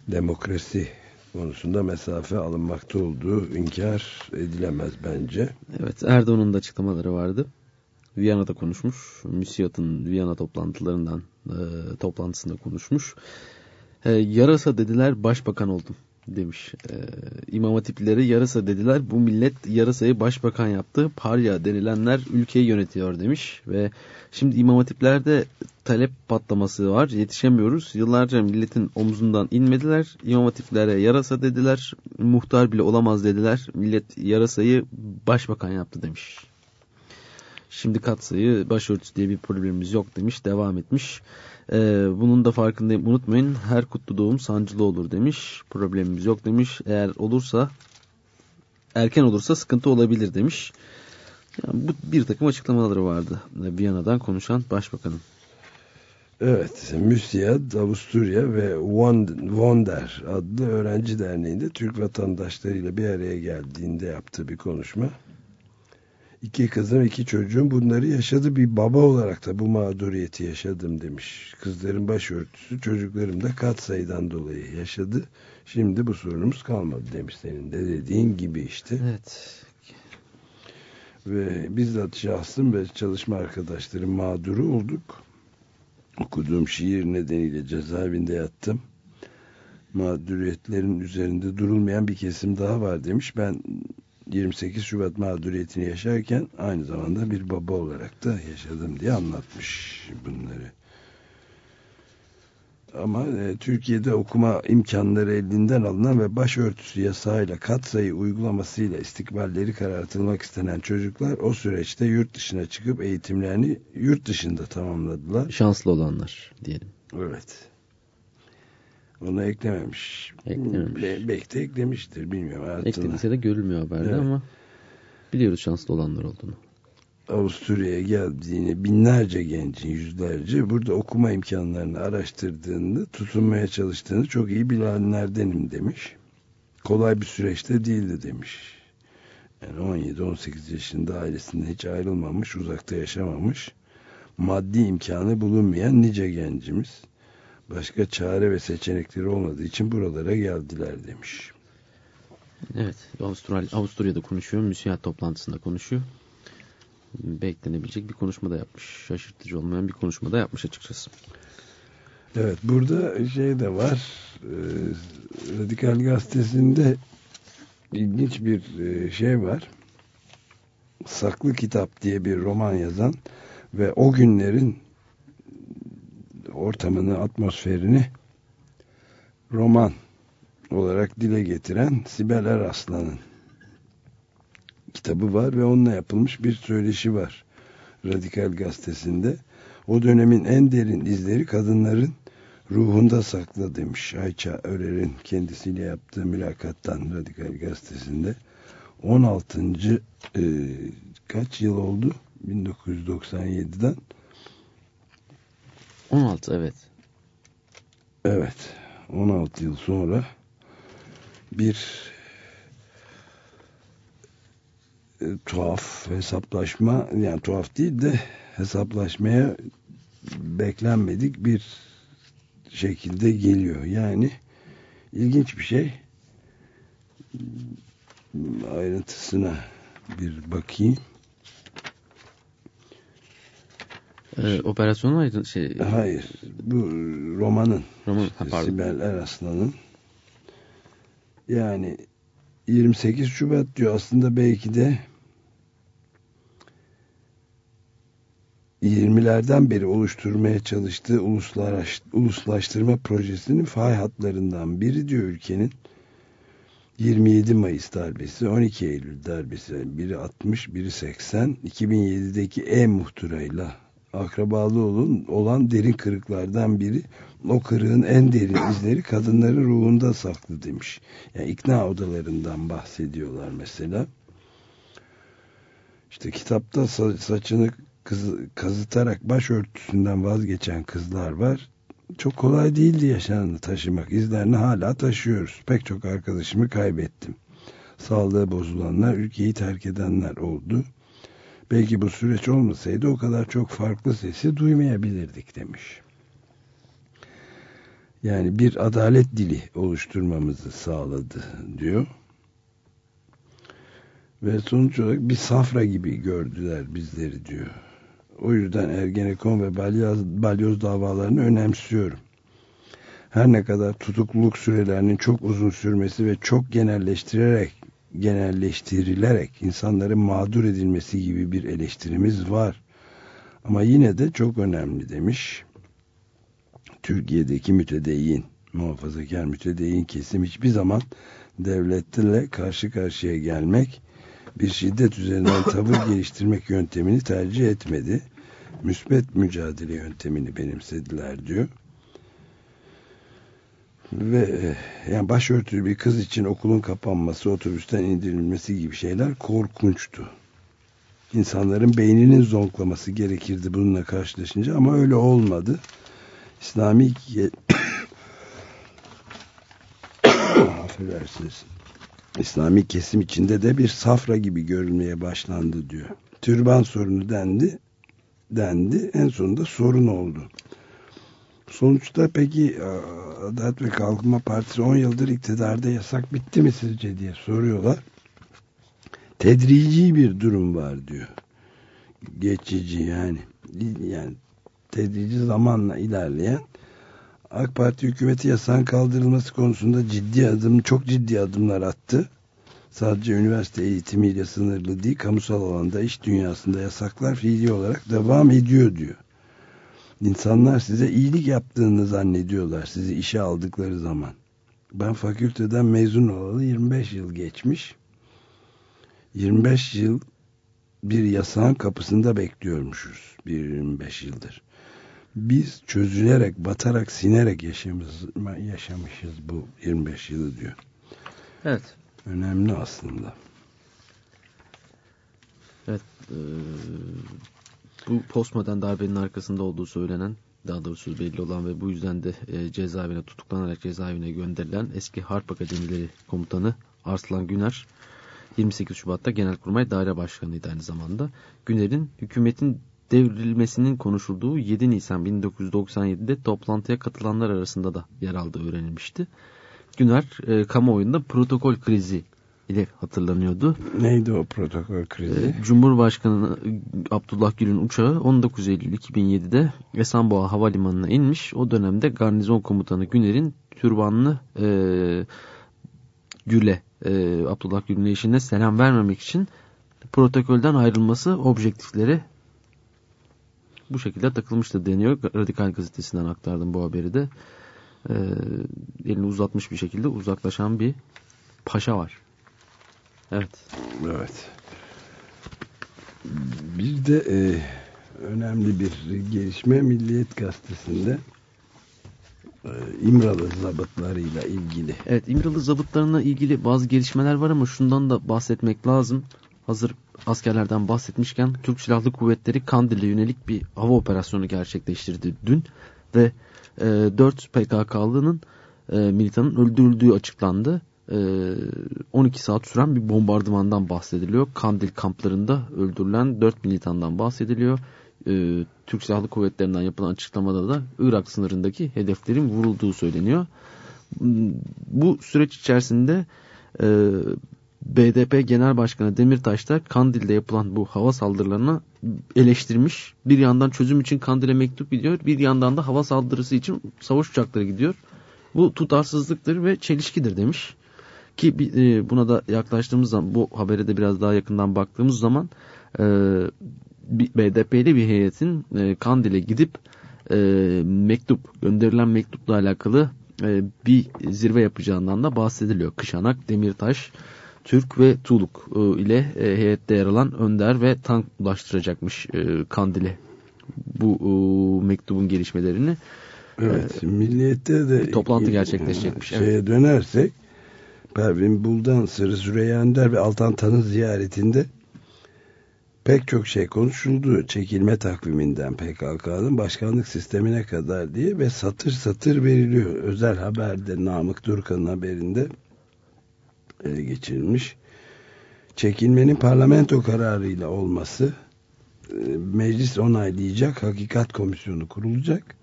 demokrasi konusunda mesafe alınmakta olduğu inkar edilemez bence. Evet Erdoğan'ın da açıklamaları vardı. Viyana'da konuşmuş. MÜSİAD'ın Viyana toplantılarından e, toplantısında konuşmuş. E, yarasa dediler başbakan oldum demiş. E, İmam Hatipleri yarasa dediler. Bu millet yarasayı başbakan yaptı. Parya denilenler ülkeyi yönetiyor demiş. Ve şimdi İmam Hatiplerde talep patlaması var. Yetişemiyoruz. Yıllarca milletin omzundan inmediler. İmam Hatiplere yarasa dediler. Muhtar bile olamaz dediler. Millet yarasayı başbakan yaptı demiş. Şimdi katsayı başörtüsü diye bir problemimiz yok demiş. Devam etmiş. Ee, bunun da farkındayım unutmayın. Her kutlu doğum sancılı olur demiş. Problemimiz yok demiş. Eğer olursa erken olursa sıkıntı olabilir demiş. Yani bu bir takım açıklamaları vardı. Viyana'dan konuşan başbakanın. Evet, MÜSİAD, Avusturya ve Wonder adlı öğrenci derneğinde Türk vatandaşlarıyla bir araya geldiğinde yaptığı bir konuşma. İki kızım, iki çocuğum bunları yaşadı. Bir baba olarak da bu mağduriyeti yaşadım demiş. Kızların başörtüsü, çocuklarım da kat sayıdan dolayı yaşadı. Şimdi bu sorunumuz kalmadı demiş senin de dediğin gibi işte. Evet. Ve bizzat şahsım ve çalışma arkadaşlarım mağduru olduk. Okuduğum şiir nedeniyle cezaevinde yattım. Mağduriyetlerin üzerinde durulmayan bir kesim daha var demiş. Ben 28 Şubat mağduriyetini yaşarken aynı zamanda bir baba olarak da yaşadım diye anlatmış bunları. ama e, Türkiye'de okuma imkanları elinden alınan ve başörtüsü yasağıyla katsayı uygulamasıyla istikballeri karartılmak istenen çocuklar o süreçte yurt dışına çıkıp eğitimlerini yurt dışında tamamladılar. Şanslı olanlar diyelim. Evet. Onu eklememiş. Eklememiş. Be belki de eklemiştir bilmiyorum. Altına. Eklediyse de görülmüyor haberde Evet. ama biliyoruz şanslı olanlar olduğunu. Avusturya'ya geldiğini binlerce gencin yüzlerce burada okuma imkanlarını araştırdığını tutunmaya çalıştığını çok iyi bilenlerdenim demiş. Kolay bir süreçte değildi demiş. Yani 17-18 yaşında ailesinden hiç ayrılmamış, uzakta yaşamamış, maddi imkanı bulunmayan nice gencimiz. Başka çare ve seçenekleri olmadığı için buralara geldiler demiş. Evet, Avustralya, Avusturya'da konuşuyor, müsiyat toplantısında konuşuyor. Beklenebilecek bir konuşma da yapmış. Şaşırtıcı olmayan bir konuşma da yapmış açıkçası. Evet burada şey de var. E, Radikal Gazetesi'nde ilginç bir e, şey var. Saklı Kitap diye bir roman yazan ve o günlerin ortamını, atmosferini roman olarak dile getiren Sibel Eraslan'ın kitabı var ve onunla yapılmış bir söyleşi var. Radikal Gazetesi'nde. O dönemin en derin izleri kadınların ruhunda saklı demiş Ayça Örer'in kendisiyle yaptığı mülakattan Radikal Gazetesi'nde 16. E, kaç yıl oldu? 1997'den 16 evet. evet 16 yıl sonra bir e, tuhaf hesaplaşma yani tuhaf değil de hesaplaşmaya beklenmedik bir şekilde geliyor. Yani ilginç bir şey. Ayrıntısına bir bakayım. Ee, operasyonu aydın şey Hayır. Bu romanın roman ha, pardon. Sibel Eraslan'ın yani 28 Şubat diyor aslında belki de 20'lerden beri oluşturmaya çalıştığı uluslararası, uluslaştırma projesinin fay hatlarından biri diyor ülkenin 27 Mayıs darbesi, 12 Eylül darbesi, biri 60, biri 80, 2007'deki E-muhtırayla akrabalı olan, olan derin kırıklardan biri. O kırığın en derin izleri kadınların ruhunda saklı demiş. Yani ikna odalarından bahsediyorlar mesela. İşte kitapta sa- saçını kız- kazıtarak başörtüsünden vazgeçen kızlar var. Çok kolay değildi yaşananı taşımak. İzlerini hala taşıyoruz. Pek çok arkadaşımı kaybettim. Sağlığı bozulanlar, ülkeyi terk edenler oldu. Belki bu süreç olmasaydı o kadar çok farklı sesi duymayabilirdik demiş. Yani bir adalet dili oluşturmamızı sağladı diyor. Ve sonuç olarak bir safra gibi gördüler bizleri diyor. O yüzden Ergenekon ve balyoz, balyoz davalarını önemsiyorum. Her ne kadar tutukluluk sürelerinin çok uzun sürmesi ve çok genelleştirerek genelleştirilerek insanların mağdur edilmesi gibi bir eleştirimiz var. Ama yine de çok önemli demiş. Türkiye'deki mütedeyyin, muhafazakar mütedeyyin kesim hiçbir zaman devletle karşı karşıya gelmek, bir şiddet üzerinden tavır geliştirmek yöntemini tercih etmedi. Müsbet mücadele yöntemini benimsediler diyor. Ve e, yani başörtülü bir kız için okulun kapanması, otobüsten indirilmesi gibi şeyler korkunçtu. İnsanların beyninin zonklaması gerekirdi bununla karşılaşınca ama öyle olmadı. İslami affedersiniz. İslami kesim içinde de bir safra gibi görülmeye başlandı diyor. Türban sorunu dendi, dendi. En sonunda sorun oldu. Sonuçta peki Adalet ve Kalkınma Partisi 10 yıldır iktidarda yasak bitti mi sizce diye soruyorlar. Tedrici bir durum var diyor. Geçici yani. Yani tedrici zamanla ilerleyen AK Parti hükümeti yasağın kaldırılması konusunda ciddi adım, çok ciddi adımlar attı. Sadece üniversite eğitimiyle sınırlı değil, kamusal alanda, iş dünyasında yasaklar fiili olarak devam ediyor diyor. İnsanlar size iyilik yaptığını zannediyorlar sizi işe aldıkları zaman. Ben fakülteden mezun olalı 25 yıl geçmiş. 25 yıl bir yasağın kapısında bekliyormuşuz. Bir 25 yıldır. Biz çözülerek, batarak, sinerek yaşamış, yaşamışız bu 25 yılı diyor. Evet. Önemli aslında. Evet. E, bu postmodern darbenin arkasında olduğu söylenen daha doğrusu belli olan ve bu yüzden de e, cezaevine tutuklanarak cezaevine gönderilen eski Harp Akademileri komutanı Arslan Güner 28 Şubat'ta Genelkurmay Daire Başkanı'ydı aynı zamanda. Güner'in hükümetin devrilmesinin konuşulduğu 7 Nisan 1997'de toplantıya katılanlar arasında da yer aldığı öğrenilmişti. Güner e, kamuoyunda protokol krizi ile hatırlanıyordu. Neydi o protokol krizi? E, Cumhurbaşkanı Abdullah Gül'ün uçağı 19 Eylül 2007'de Esenboğa Havalimanı'na inmiş. O dönemde garnizon komutanı Güner'in türbanlı e, Gül'e, e, Abdullah Gül'ün eşine selam vermemek için protokolden ayrılması objektifleri bu şekilde takılmıştı deniyor. Radikal gazetesinden aktardım bu haberi de. E, elini uzatmış bir şekilde uzaklaşan bir paşa var. Evet. Evet. Bir de e, önemli bir gelişme Milliyet Gazetesi'nde e, İmralı zabıtlarıyla ilgili. Evet İmralı zabıtlarına ilgili bazı gelişmeler var ama şundan da bahsetmek lazım. Hazır askerlerden bahsetmişken Türk Silahlı Kuvvetleri Kandil'e yönelik bir hava operasyonu gerçekleştirdi dün ve e, 4 PKK'lının e, militanın öldürüldüğü açıklandı. 12 saat süren bir bombardımandan bahsediliyor. Kandil kamplarında öldürülen 4 militandan bahsediliyor. Türk Silahlı Kuvvetleri'nden yapılan açıklamada da Irak sınırındaki hedeflerin vurulduğu söyleniyor. Bu süreç içerisinde BDP Genel Başkanı Demirtaş da Kandil'de yapılan bu hava saldırılarına eleştirmiş. Bir yandan çözüm için Kandil'e mektup gidiyor. Bir yandan da hava saldırısı için savaş uçakları gidiyor. Bu tutarsızlıktır ve çelişkidir demiş. Ki e, buna da yaklaştığımız zaman bu habere de biraz daha yakından baktığımız zaman e, BDP'li bir heyetin e, Kandil'e gidip e, mektup gönderilen mektupla alakalı e, bir zirve yapacağından da bahsediliyor. Kışanak, Demirtaş, Türk ve Tuluk e, ile e, heyette yer alan Önder ve tank ulaştıracakmış e, Kandil'e bu e, mektubun gelişmelerini. Evet, e, milliyette de toplantı gerçekleşecekmiş. Şeye evet. dönersek Pervin Buldan, Sırrı Süreyya Önder ve Altan Tan'ın ziyaretinde pek çok şey konuşuldu. Çekilme takviminden PKK'nın başkanlık sistemine kadar diye ve satır satır veriliyor. Özel haberde Namık Durkan'ın haberinde ele geçirilmiş. Çekilmenin parlamento kararıyla olması e, meclis onaylayacak hakikat komisyonu kurulacak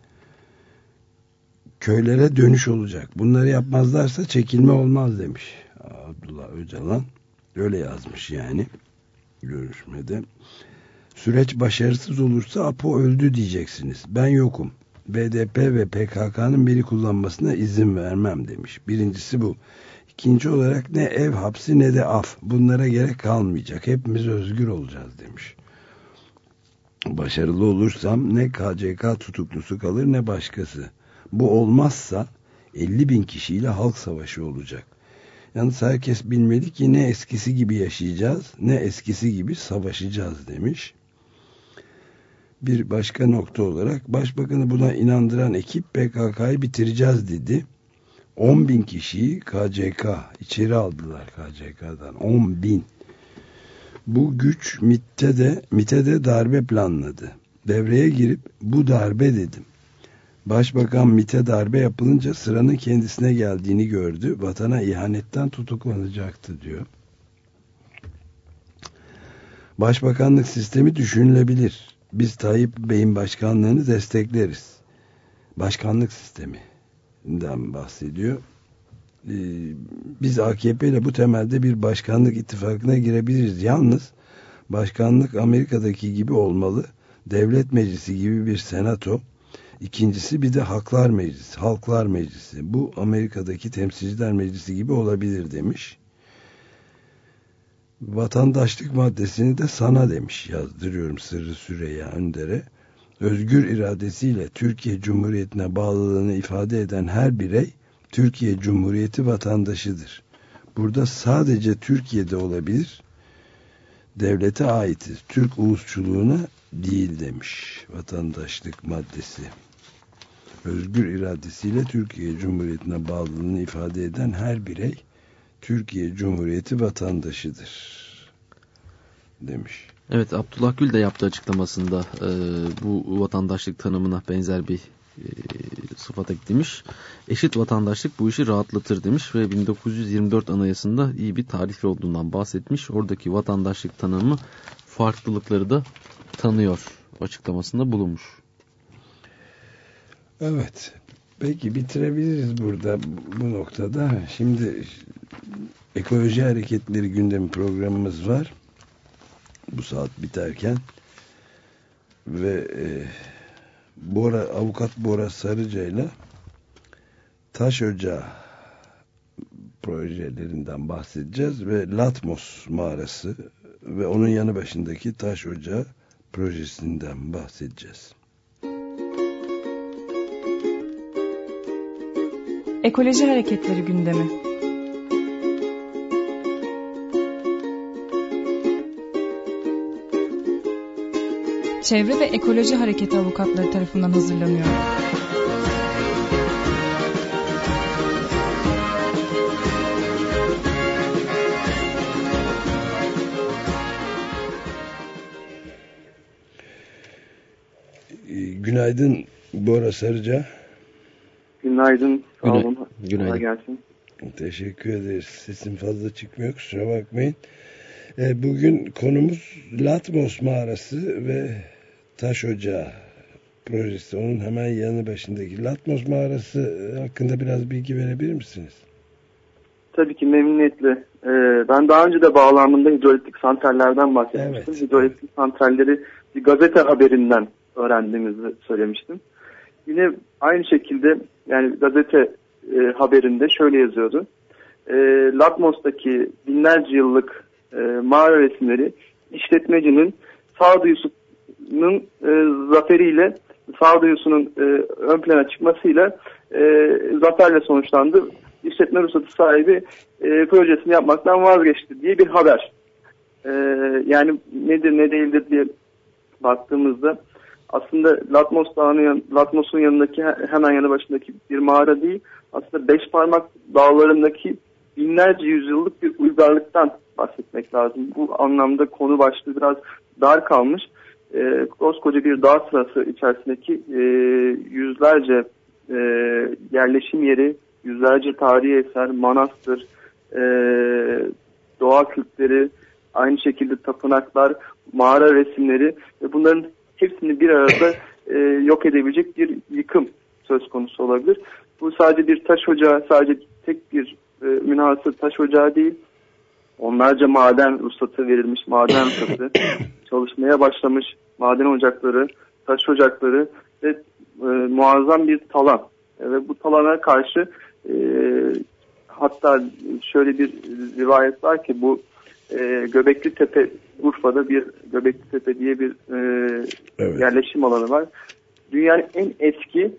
köylere dönüş olacak. Bunları yapmazlarsa çekilme olmaz demiş Abdullah Öcalan. Öyle yazmış yani görüşmede. Süreç başarısız olursa APO öldü diyeceksiniz. Ben yokum. BDP ve PKK'nın biri kullanmasına izin vermem demiş. Birincisi bu. İkinci olarak ne ev hapsi ne de af. Bunlara gerek kalmayacak. Hepimiz özgür olacağız demiş. Başarılı olursam ne KCK tutuklusu kalır ne başkası. Bu olmazsa 50 bin kişiyle halk savaşı olacak. Yalnız herkes bilmeli ki ne eskisi gibi yaşayacağız ne eskisi gibi savaşacağız demiş. Bir başka nokta olarak başbakanı buna inandıran ekip PKK'yı bitireceğiz dedi. 10 bin kişiyi KCK içeri aldılar KCK'dan 10 bin. Bu güç MIT'te de, MIT'e de darbe planladı. Devreye girip bu darbe dedim. Başbakan MIT'e darbe yapılınca sıranın kendisine geldiğini gördü. Vatana ihanetten tutuklanacaktı diyor. Başbakanlık sistemi düşünülebilir. Biz Tayyip Bey'in başkanlığını destekleriz. Başkanlık sisteminden bahsediyor. Ee, biz AKP ile bu temelde bir başkanlık ittifakına girebiliriz. Yalnız başkanlık Amerika'daki gibi olmalı. Devlet meclisi gibi bir senato İkincisi bir de Haklar Meclisi, Halklar Meclisi. Bu Amerika'daki Temsilciler Meclisi gibi olabilir demiş. Vatandaşlık maddesini de sana demiş yazdırıyorum Sırrı Süreyya Önder'e. özgür iradesiyle Türkiye Cumhuriyeti'ne bağlılığını ifade eden her birey Türkiye Cumhuriyeti vatandaşıdır. Burada sadece Türkiye'de olabilir, devlete aitiz. Türk ulusçuluğuna değil demiş vatandaşlık maddesi. Özgür iradesiyle Türkiye Cumhuriyeti'ne bağlılığını ifade eden her birey Türkiye Cumhuriyeti vatandaşıdır demiş. Evet Abdullah Gül de yaptığı açıklamasında e, bu vatandaşlık tanımına benzer bir e, sıfat eklemiş. Eşit vatandaşlık bu işi rahatlatır demiş ve 1924 Anayasası'nda iyi bir tarih olduğundan bahsetmiş. Oradaki vatandaşlık tanımı farklılıkları da tanıyor açıklamasında bulunmuş. Evet. Peki bitirebiliriz burada bu noktada. Şimdi ekoloji hareketleri gündemi programımız var. Bu saat biterken ve e, Bora avukat Bora Sarıca ile Taş Ocağı projelerinden bahsedeceğiz ve Latmos mağarası ve onun yanı başındaki Taş Ocağı projesinden bahsedeceğiz. Ekoloji Hareketleri gündemi. Çevre ve Ekoloji Hareketi avukatları tarafından hazırlanıyor. Günaydın Bora Sarıca. Günaydın. Sağ Günay- olun. Günaydın. Gelsin. Teşekkür ederiz. Sesim fazla çıkmıyor kusura bakmayın. E, bugün konumuz Latmos mağarası ve Taş Ocağı projesi. Onun hemen yanı başındaki Latmos mağarası hakkında biraz bilgi verebilir misiniz? Tabii ki memnuniyetle. Ee, ben daha önce de bağlamında hidroelektrik santrallerden bahsetmiştim. Evet. Hidroelektrik santralleri bir gazete haberinden öğrendiğimizi söylemiştim. Yine aynı şekilde yani gazete e, haberinde şöyle yazıyordu. E, Latmos'taki binlerce yıllık e, mağara resimleri işletmecinin sağduyusunun e, zaferiyle sağduyusunun e, ön plana çıkmasıyla e, zaferle sonuçlandı. İşletme ruhsatı sahibi e, projesini yapmaktan vazgeçti diye bir haber. E, yani nedir ne değildir diye baktığımızda aslında Latmos Dağı'nın Latmos'un yanındaki he- hemen yanı başındaki bir mağara değil. Aslında beş parmak dağlarındaki binlerce yüzyıllık bir uygarlıktan bahsetmek lazım. Bu anlamda konu başlığı biraz dar kalmış. E, koskoca bir dağ sırası içerisindeki e, yüzlerce e, yerleşim yeri, yüzlerce tarihi eser, manastır, e, doğa kültleri, aynı şekilde tapınaklar, mağara resimleri ve bunların hepsini bir arada e, yok edebilecek bir yıkım söz konusu olabilir. Bu sadece bir taş ocağı, sadece tek bir e, münhasır taş ocağı değil. Onlarca maden ruhsatı verilmiş, maden ruhsatı çalışmaya başlamış maden ocakları, taş ocakları ve e, muazzam bir talan. E, ve bu talana karşı e, hatta şöyle bir rivayet var ki bu e, Göbekli Tepe Urfa'da bir Göbekli Tepe diye bir e, Evet. yerleşim alanı var. Dünyanın en eski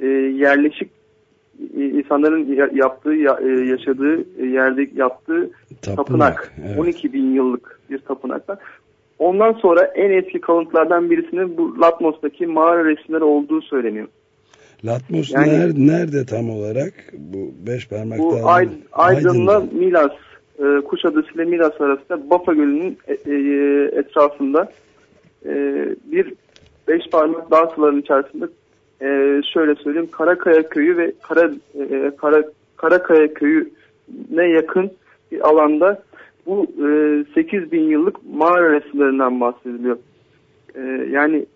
e, yerleşik e, insanların ya- yaptığı ya- e, yaşadığı e, yerde yaptığı tapınak. evet. 12 bin yıllık bir tapınaklar. Ondan sonra en eski kalıntılardan birisinin bu Latmos'taki mağara resimleri olduğu söyleniyor. Latmos Yani- ner- nerede tam olarak? Bu beş parmak Bu Aydın'la. Milas Milas, e, Kuşadası ile Milas arasında Bafa Gölü'nün e, e, etrafında bir beş parmak dağ sularının içerisinde şöyle söyleyeyim Karakaya Köyü ve Kara, Kara, Karakaya Köyü'ne yakın bir alanda bu e, 8 bin yıllık mağara resimlerinden bahsediliyor. Yani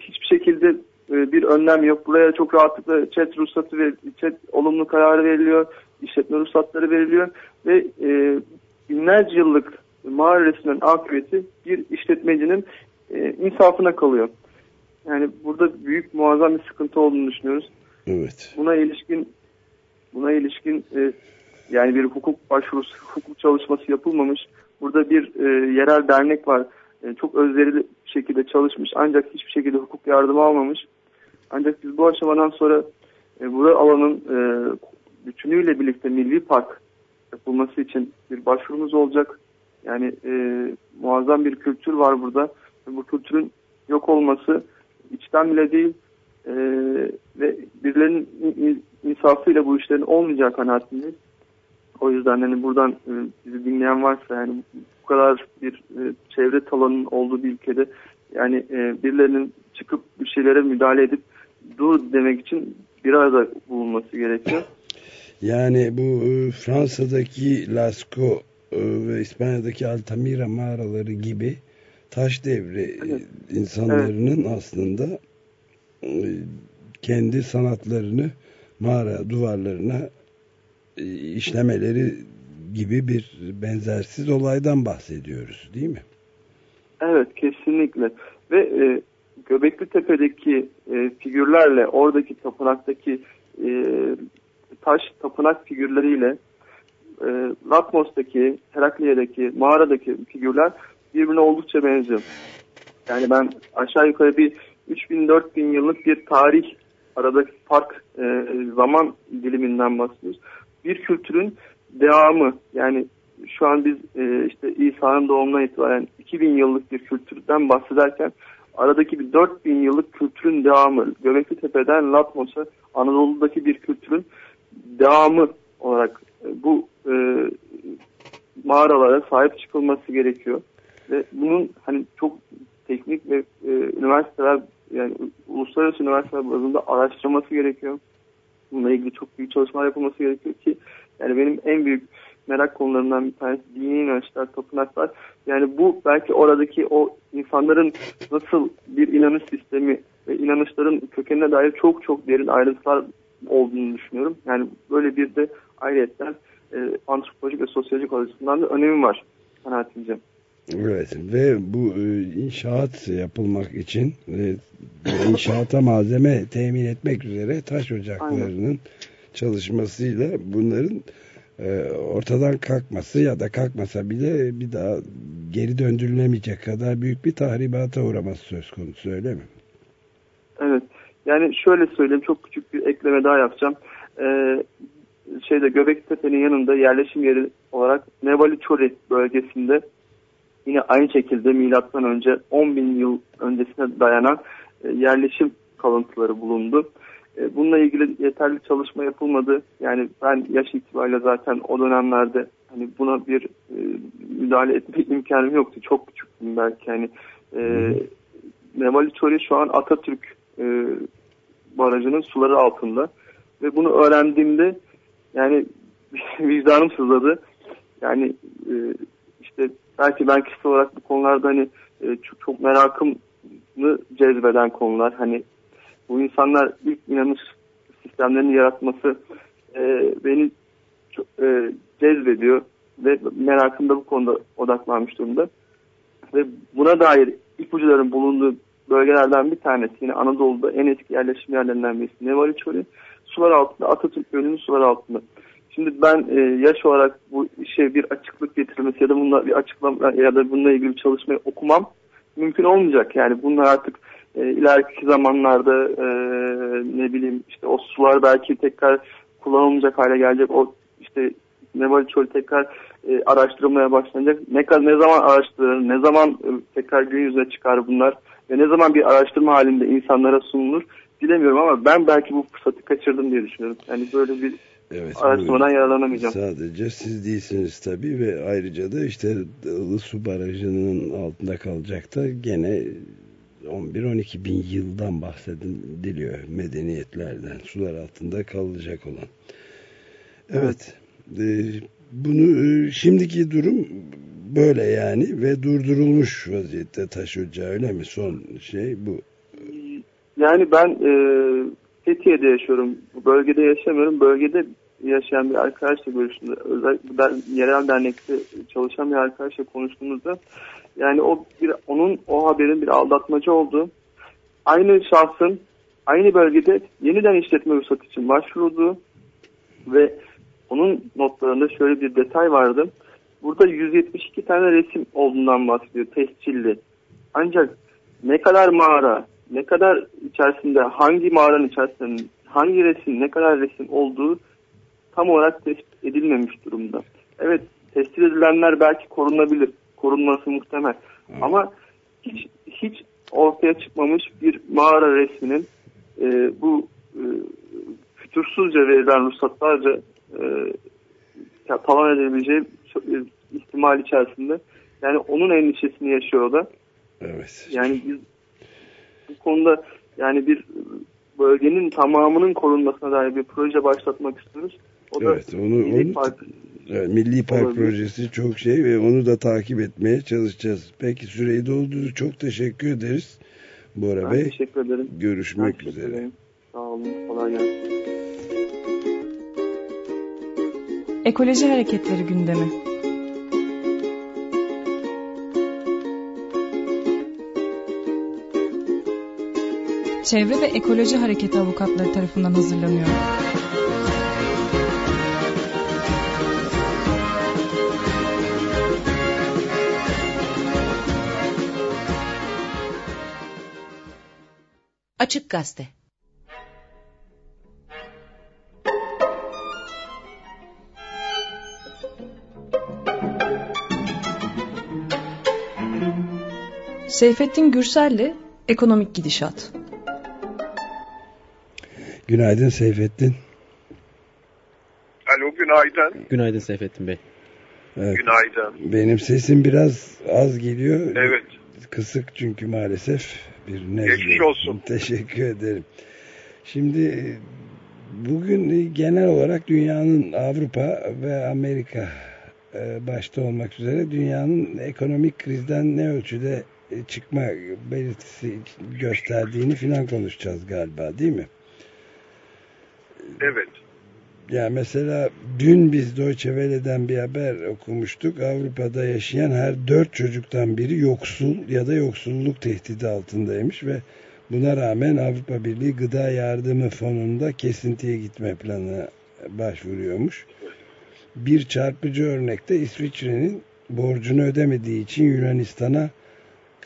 hiçbir şekilde bir önlem yok. Buraya çok rahatlıkla chat ruhsatı ve chat olumlu kararı veriliyor. İşletme ruhsatları veriliyor ve e, binlerce yıllık mağara resimlerin akıbeti bir işletmecinin e, insafına kalıyor. Yani burada büyük muazzam bir sıkıntı olduğunu düşünüyoruz. Evet. Buna ilişkin buna ilişkin e, yani bir hukuk başvurusu, hukuk çalışması yapılmamış. Burada bir e, yerel dernek var. e, çok özverili bir şekilde çalışmış ancak hiçbir şekilde hukuk yardımı almamış. Ancak biz bu aşamadan sonra e, bu alanın e, bütünüyle birlikte milli park yapılması için bir başvurumuz olacak. Yani e, muazzam bir kültür var burada. Bu kültürün yok olması içten bile değil e, ve birilerinin insafıyla bu işlerin olmayacağı kanaatindeyiz. O yüzden hani buradan e, bizi dinleyen varsa yani bu kadar bir e, çevre talanın olduğu bir ülkede yani e, birilerinin çıkıp bir şeylere müdahale edip dur demek için bir arada bulunması gerekiyor. Yani bu e, Fransa'daki Lascaux e, ve İspanya'daki Altamira mağaraları gibi taş devri evet. insanların evet. aslında e, kendi sanatlarını mağara duvarlarına işlemeleri gibi bir benzersiz olaydan bahsediyoruz değil mi? Evet kesinlikle ve e, Göbekli Tepe'deki e, figürlerle oradaki tapınaktaki e, taş tapınak figürleriyle e, Latmos'taki, Herakliye'deki, mağaradaki figürler birbirine oldukça benziyor. Yani ben aşağı yukarı bir 3000-4000 yıllık bir tarih aradaki fark e, zaman diliminden bahsediyoruz. Bir kültürün devamı yani şu an biz e, işte İsa'nın doğumuna itibaren 2000 yıllık bir kültürden bahsederken aradaki bir 4000 yıllık kültürün devamı Göbekli Tepe'den Latmos'a Anadolu'daki bir kültürün devamı olarak e, bu e, mağaralara sahip çıkılması gerekiyor. Ve bunun hani çok teknik ve e, üniversiteler yani uluslararası üniversiteler bazında araştırması gerekiyor. Bununla ilgili çok büyük çalışmalar yapılması gerekiyor ki yani benim en büyük merak konularından bir tanesi dini inançlar, tapınaklar. Yani bu belki oradaki o insanların nasıl bir inanış sistemi ve inanışların kökenine dair çok çok derin ayrıntılar olduğunu düşünüyorum. Yani böyle bir de ayrıyetten e, antropolojik ve sosyolojik açısından da önemi var kanaatimce. Evet ve bu e, inşaat yapılmak için e, inşaata malzeme temin etmek üzere taş ocaklarının Aynen. çalışmasıyla bunların e, ortadan kalkması ya da kalkmasa bile bir daha geri döndürülemeyecek kadar büyük bir tahribata uğraması söz konusu öyle mi? Evet. Yani şöyle söyleyeyim çok küçük bir ekleme daha yapacağım. Ee, şeyde Göbektepe'nin yanında yerleşim yeri olarak Nevali Çori bölgesinde yine aynı şekilde milattan önce 10 bin yıl öncesine dayanan e, yerleşim kalıntıları bulundu. E, bununla ilgili yeterli çalışma yapılmadı. Yani ben yaş itibariyle zaten o dönemlerde hani buna bir e, müdahale etme imkanım yoktu. Çok küçüktüm belki. Yani e, Nevali Çori şu an Atatürk e, barajının suları altında. Ve bunu öğrendiğimde yani vicdanım sızladı. Yani e, işte belki ben kişisel olarak bu konularda hani e, çok, çok merakımı cezbeden konular. Hani bu insanlar ilk inanış sistemlerini yaratması e, beni çok, e, cezbediyor ve merakım da bu konuda odaklanmış durumda. Ve buna dair ipucuların bulunduğu bölgelerden bir tanesi yine Anadolu'da en eski yerleşim yerlerinden birisi Nevali Çölü. Sular altında Atatürk Gölü'nün sular altında. Şimdi ben e, yaş olarak bu işe bir açıklık getirilmesi ya da bununla bir açıklama ya da bununla ilgili bir çalışmayı okumam mümkün olmayacak. Yani bunlar artık e, ileriki zamanlarda e, ne bileyim işte o sular belki tekrar kullanılmayacak hale gelecek. O işte Nebali Çölü tekrar e, araştırılmaya başlanacak. Ne, ne zaman araştırılır, ne zaman e, tekrar gün yüzüne çıkar bunlar ve ne zaman bir araştırma halinde insanlara sunulur bilemiyorum ama ben belki bu fırsatı kaçırdım diye düşünüyorum. Yani böyle bir Evet, araştırmadan yararlanamayacağım. Sadece siz değilsiniz tabii ve ayrıca da işte Ilısu Barajı'nın altında kalacak da gene 11-12 bin yıldan bahsediliyor medeniyetlerden sular altında kalacak olan. Evet. evet. E, bunu e, şimdiki durum böyle yani ve durdurulmuş vaziyette taş ocağı öyle mi? Son şey bu. Yani ben e, Fethiye'de yaşıyorum. Bölgede yaşamıyorum. Bölgede yaşayan bir arkadaşla görüştüğümde, özellikle yerel dernekte çalışan bir arkadaşla konuştuğumuzda yani o bir onun o haberin bir aldatmacı olduğu, aynı şahsın aynı bölgede yeniden işletme ruhsatı için başvurulduğu ve onun notlarında şöyle bir detay vardı. Burada 172 tane resim olduğundan bahsediyor tescilli. Ancak ne kadar mağara, ne kadar içerisinde, hangi mağaranın içerisinde, hangi resim, ne kadar resim olduğu tam olarak tespit edilmemiş durumda. Evet, tespit edilenler belki korunabilir, korunması muhtemel. Ama hiç hiç ortaya çıkmamış bir mağara resminin e, bu e, fütursuzca verilen ruhsatlarca e, talan edebileceği ihtimal içerisinde. Yani onun endişesini yaşıyor o da. Evet. Yani biz bu konuda yani bir bölgenin tamamının korunmasına dair bir proje başlatmak istiyoruz. O da evet, onu, Milli onu Park evet, Milli Park olabilir. projesi çok şey ve onu da takip etmeye çalışacağız. Peki süreyi doldurdu. Çok teşekkür ederiz Bora Ben Bey. teşekkür ederim. Görüşmek Ben teşekkür üzere. ederim. Sağ olun. Kolay gelsin. Ekoloji Hareketleri gündemi. Çevre ve Ekoloji Hareketi avukatları tarafından hazırlanıyor. Açık Gazete Seyfettin Gürsel'le Ekonomik Gidişat. Günaydın Seyfettin. Alo günaydın. Günaydın Seyfettin Bey. Evet, Günaydın. benim sesim biraz az geliyor. Evet. Kısık çünkü maalesef bir nezle. Geçmiş olsun. Teşekkür ederim. Şimdi e, bugün e, genel olarak dünyanın Avrupa ve Amerika e, başta olmak üzere dünyanın ekonomik krizden ne ölçüde çıkma belirtisi gösterdiğini filan konuşacağız galiba değil mi? Evet. Ya mesela dün biz Deutsche Welle'den bir haber okumuştuk. Avrupa'da yaşayan her dört çocuktan biri yoksul ya da yoksulluk tehdidi altındaymış ve buna rağmen Avrupa Birliği Gıda Yardımı Fonu'nda kesintiye gitme planına başvuruyormuş. Bir çarpıcı örnekte İsviçre'nin borcunu ödemediği için Yunanistan'a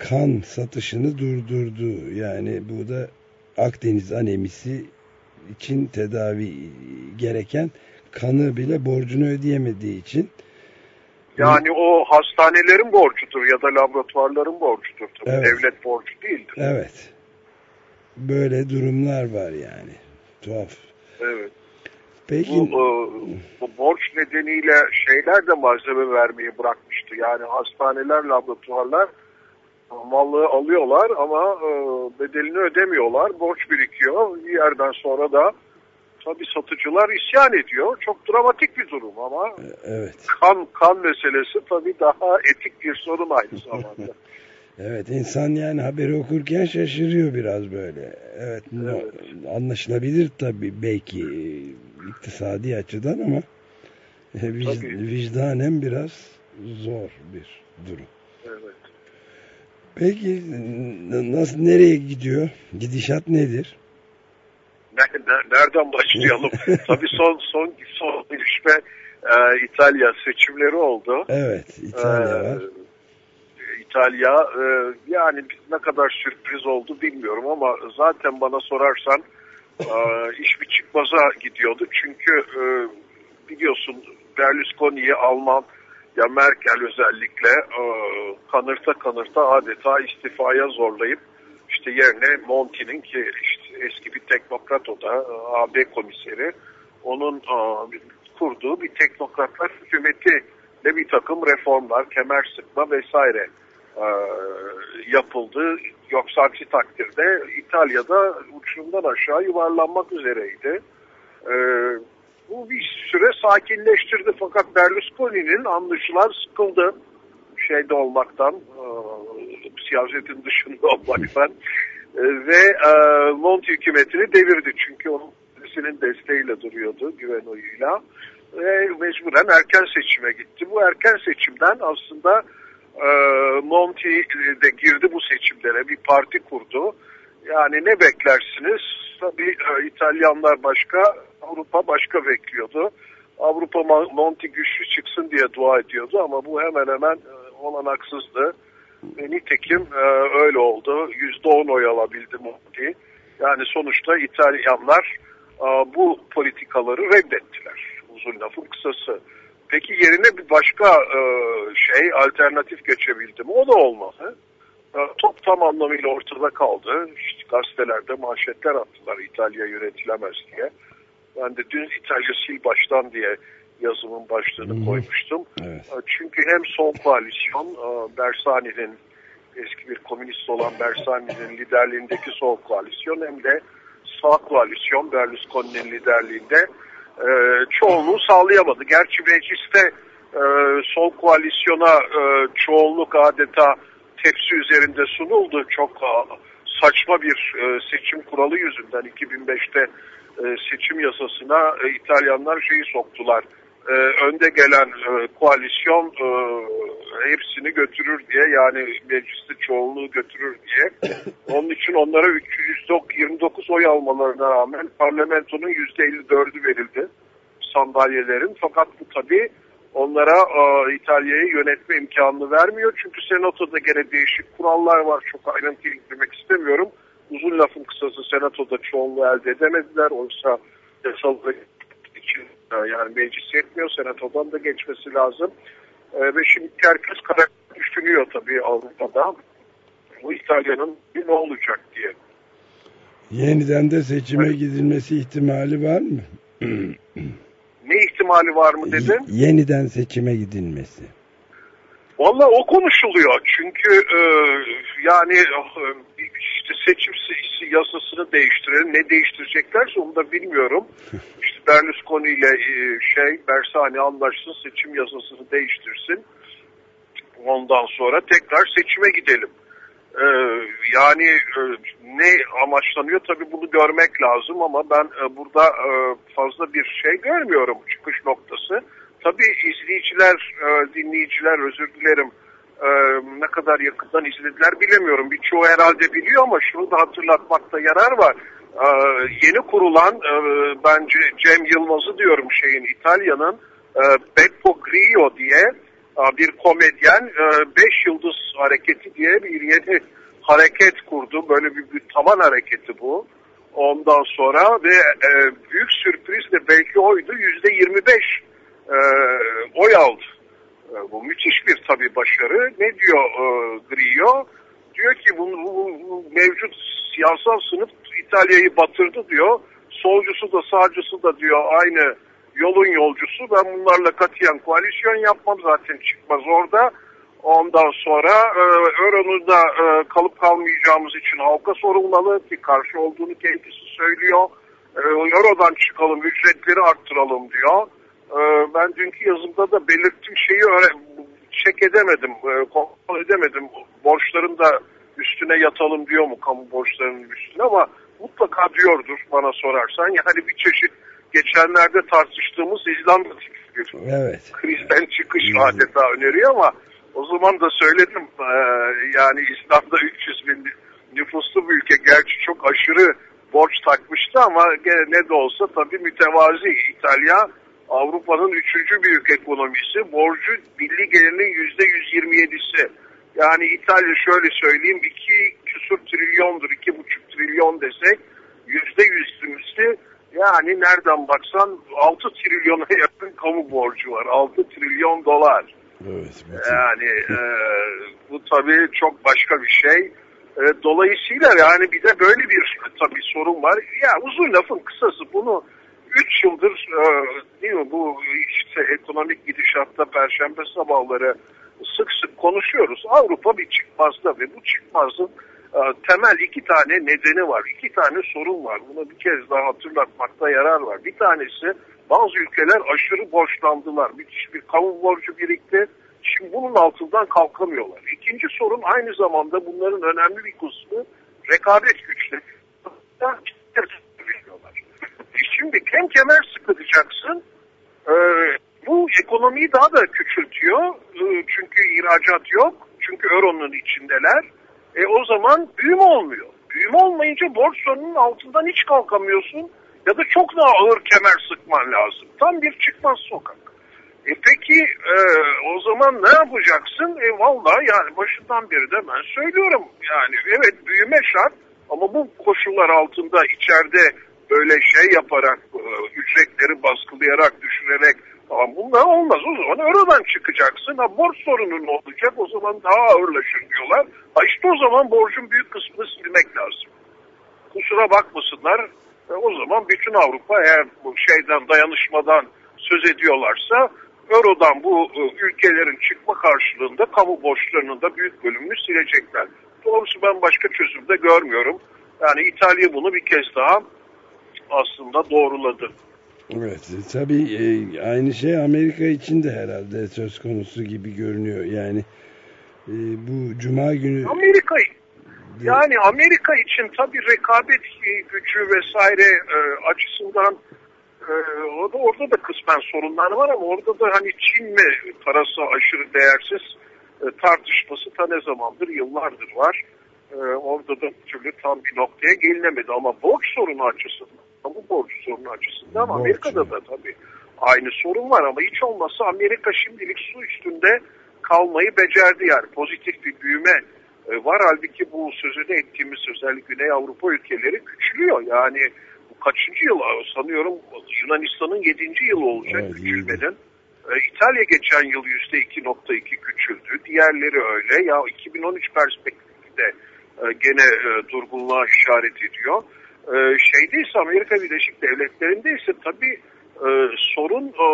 kan satışını durdurdu. Yani bu da Akdeniz anemisi için tedavi gereken kanı bile borcunu ödeyemediği için Yani o hastanelerin borcudur ya da laboratuvarların borcudur. Tabii Evet. Devlet borcu değildir. evet böyle durumlar var yani tuhaf. Evet. Peki Bu, e, bu borç nedeniyle şeyler de malzeme vermeyi bırakmıştı. Yani hastaneler, laboratuvarlar mallığı alıyorlar ama e, bedelini ödemiyorlar. Borç birikiyor. Bir yerden sonra da tabii satıcılar isyan ediyor. Çok dramatik bir durum ama evet kan kan meselesi tabii daha etik bir sorun aynı zamanda. evet insan yani haberi okurken şaşırıyor biraz böyle. Evet, no- anlaşılabilir tabii belki e, iktisadi açıdan ama e, vic- Tabii. vicdanen biraz zor bir durum. evet. Peki nasıl nereye gidiyor? Gidişat nedir? Ne- ne- Nereden başlayalım? Tabii son son son gelişme e, İtalya seçimleri oldu. Evet, İtalya Ee, var. İtalya e, yani ne kadar sürpriz oldu bilmiyorum ama zaten bana sorarsan e, iş bir çıkmaza gidiyordu. Çünkü e, biliyorsun Berlusconi'yi Alman ya Merkel özellikle e, kanırta kanırta adeta istifaya zorlayıp işte yerine Monti'nin ki işte eski bir teknokrat o da e, AB komiseri onun e, kurduğu bir teknokratlar hükümeti ve bir takım reformlar, kemer sıkma vesaire e, yapıldı. Yoksa aksi takdirde İtalya'da uçurumdan aşağı yuvarlanmak üzereydi. E, bu bir süre sakinleştirdi fakat Berlusconi'nin anlaşılan sıkıldı şeyde olmaktan, e, siyasetin dışında olmaktan E, ve e, Monti hükümetini devirdi. Çünkü onun kendisinin desteğiyle duruyordu güven oyuyla ve mecburen erken seçime gitti. Bu erken seçimden aslında e, Monti de girdi bu seçimlere bir parti kurdu. Yani ne beklersiniz? Tabii e, İtalyanlar başka, Avrupa başka bekliyordu. Avrupa Monti güçlü çıksın diye dua ediyordu ama bu hemen hemen e, olanaksızdı. Ve nitekim e, öyle oldu. %10 oy alabildi Monti. Yani sonuçta İtalyanlar bu politikaları reddettiler. Uzun lafın kısası. Peki yerine bir başka şey alternatif geçebildi mi? O da olmadı. Top tam anlamıyla ortada kaldı. İşte gazetelerde manşetler attılar İtalya yönetilemez diye. Ben de dün İtalya sil baştan diye yazımın başlığını hı. koymuştum. Evet. E, Çünkü hem sol koalisyon e, Bersani'nin eski bir komünist olan Bersani'nin liderliğindeki sol koalisyon hem de sağ koalisyon Berlusconi'nin liderliğinde e, çoğunluğu sağlayamadı. Gerçi mecliste e, sol koalisyona e, çoğunluk adeta tepsi üzerinde sunuldu. Çok e, saçma bir e, seçim kuralı yüzünden 2005'te e, seçim yasasına İtalyanlar şeyi soktular. Önde gelen koalisyon hepsini götürür diye yani mecliste çoğunluğu götürür diye. Onun için onlara 329 oy almalarına rağmen parlamentonun %54'ü verildi sandalyelerin. Fakat bu tabii onlara e, İtalya'yı yönetme imkanını vermiyor. Çünkü senatoda gene değişik kurallar var. Çok ayrıntıya girmek istemiyorum. Uzun lafın kısası senatoda çoğunluğu elde edemediler. Oysa yasal için e, yani meclis yetmiyor. Senatodan da geçmesi lazım. E, ve şimdi herkes karar düşünüyor tabii Avrupa'da. Bu İtalya'nın ne olacak diye. Yeniden de seçime gidilmesi ihtimali var mı? İhtimali var mı dedim. Y- yeniden seçime gidilmesi. Valla o konuşuluyor çünkü e, yani e, işte seçim yasasını değiştirelim ne değiştireceklerse onu da bilmiyorum. İşte Berlusconi ile e, şey Bersani anlaşsın seçim yasasını değiştirsin. Ondan sonra tekrar seçime gidelim. E, yani e, ne amaçlanıyor tabii bunu görmek lazım ama ben e, burada e, fazla bir şey görmüyorum çıkış noktası. Tabii izleyiciler, e, dinleyiciler özür dilerim e, ne kadar yakından izlediler bilemiyorum. Birçoğu herhalde biliyor ama şunu da hatırlatmakta yarar var. E, yeni kurulan e, bence Cem Yılmaz'ı diyorum şeyin İtalya'nın e, Beppo Grillo diye bir komedyen 5 yıldız hareketi diye bir yeni hareket kurdu. Böyle bir, bir taban hareketi bu. Ondan sonra ve e, büyük sürpriz de belki oydu yüzde 25 e, oy aldı. E, bu müthiş bir tabii başarı. Ne diyor e, Grillo? Diyor ki bu, bu, bu mevcut siyasal sınıf İtalya'yı batırdı diyor. Solcusu da sağcısı da diyor aynı yolun yolcusu. Ben bunlarla katiyen koalisyon yapmam zaten çıkmaz orada. Ondan sonra e, Euro'nu da e, kalıp kalmayacağımız için halka sorulmalı ki karşı olduğunu kendisi söylüyor. E, Euro'dan çıkalım, ücretleri arttıralım diyor. E, ben dünkü yazımda da belirttiğim şeyi çek edemedim, e, kontrol edemedim. Borçların da üstüne yatalım diyor mu kamu borçlarının üstüne ama mutlaka diyordur bana sorarsan. Yani bir çeşit geçenlerde tartıştığımız İzlanda tipi bir Evet. krizden çıkış adeta öneriyor ama o zaman da söyledim e, yani İslam'da 300 bin nüfuslu bir ülke. Gerçi çok aşırı borç takmıştı ama gene ne de olsa tabii mütevazi. İtalya Avrupa'nın üçüncü büyük ekonomisi. Borcu milli gelirinin yüzde 127'si. Yani İtalya şöyle söyleyeyim iki küsur trilyondur iki buçuk trilyon desek yüzde yüzümüzü yani nereden baksan 6 trilyona yakın kamu borcu var 6 trilyon dolar. Evet. Yani e, bu tabii çok başka bir şey. E, dolayısıyla yani bir de böyle bir tabii sorun var. Ya uzun lafın kısası bunu 3 yıldır e, değil mi bu işte ekonomik gidişatta perşembe sabahları sık sık konuşuyoruz. Avrupa bir çıkmazda ve bu çıkmazın temel iki tane nedeni var. iki tane sorun var. Bunu bir kez daha hatırlatmakta yarar var. Bir tanesi bazı ülkeler aşırı borçlandılar. Müthiş bir kamu borcu birikti. Şimdi bunun altından kalkamıyorlar. İkinci sorun aynı zamanda bunların önemli bir kısmı rekabet güçleri. Şimdi hem kemer sıkılacaksın e, bu ekonomiyi daha da küçültüyor. E, çünkü ihracat yok. Çünkü euronun içindeler. E, o zaman büyüme olmuyor. Büyüme olmayınca borç sorunun altından hiç kalkamıyorsun. Ya da çok daha ağır kemer sıkman lazım. Tam bir çıkmaz sokak. E peki e, o zaman ne yapacaksın? E vallahi yani başından beri de ben söylüyorum. Yani evet büyüme şart ama bu koşullar altında içeride böyle şey yaparak, e, ücretleri baskılayarak, düşürerek falan bunlar olmaz. O zaman Euro'dan çıkacaksın. Ha borç sorunu ne olacak? O zaman daha ağırlaşır diyorlar. Ha işte o zaman borcun büyük kısmını silmek lazım. Kusura bakmasınlar. E, o zaman bütün Avrupa eğer bu şeyden dayanışmadan söz ediyorlarsa Euro'dan bu e, ülkelerin çıkma karşılığında kamu borçlarının da büyük bölümünü silecekler. Doğrusu ben başka çözüm de görmüyorum. Yani İtalya bunu bir kez daha aslında doğruladı. Evet tabii e, aynı şey Amerika için de herhalde söz konusu gibi görünüyor. Yani e, bu cuma günü... Amerika yani Amerika için tabii rekabet gücü vesaire e, açısından e, orada, orada da kısmen sorunlar var ama orada da hani Çin mi parası aşırı değersiz e, tartışması ta ne zamandır yıllardır var. E, orada da türlü tam bir noktaya gelinemedi ama borç sorunu açısından bu borç sorunu açısından borç. Amerika'da da tabii aynı sorun var ama hiç olmazsa Amerika şimdilik su üstünde kalmayı becerdi yani pozitif bir büyüme e, var. Halbuki bu sözünü ettiğimiz özellikle Güney Avrupa ülkeleri küçülüyor. Yani bu kaçıncı yıl sanıyorum Yunanistan'ın yedinci yılı olacak evet, küçülmenin. E, İtalya geçen yıl yüzde 2.2 küçüldü. Diğerleri öyle. Ya 2013 perspektifinde e, gene durgunluğa işaret ediyor. E, şeydeyse Amerika Birleşik Devletleri'nde ise tabii e, sorun e,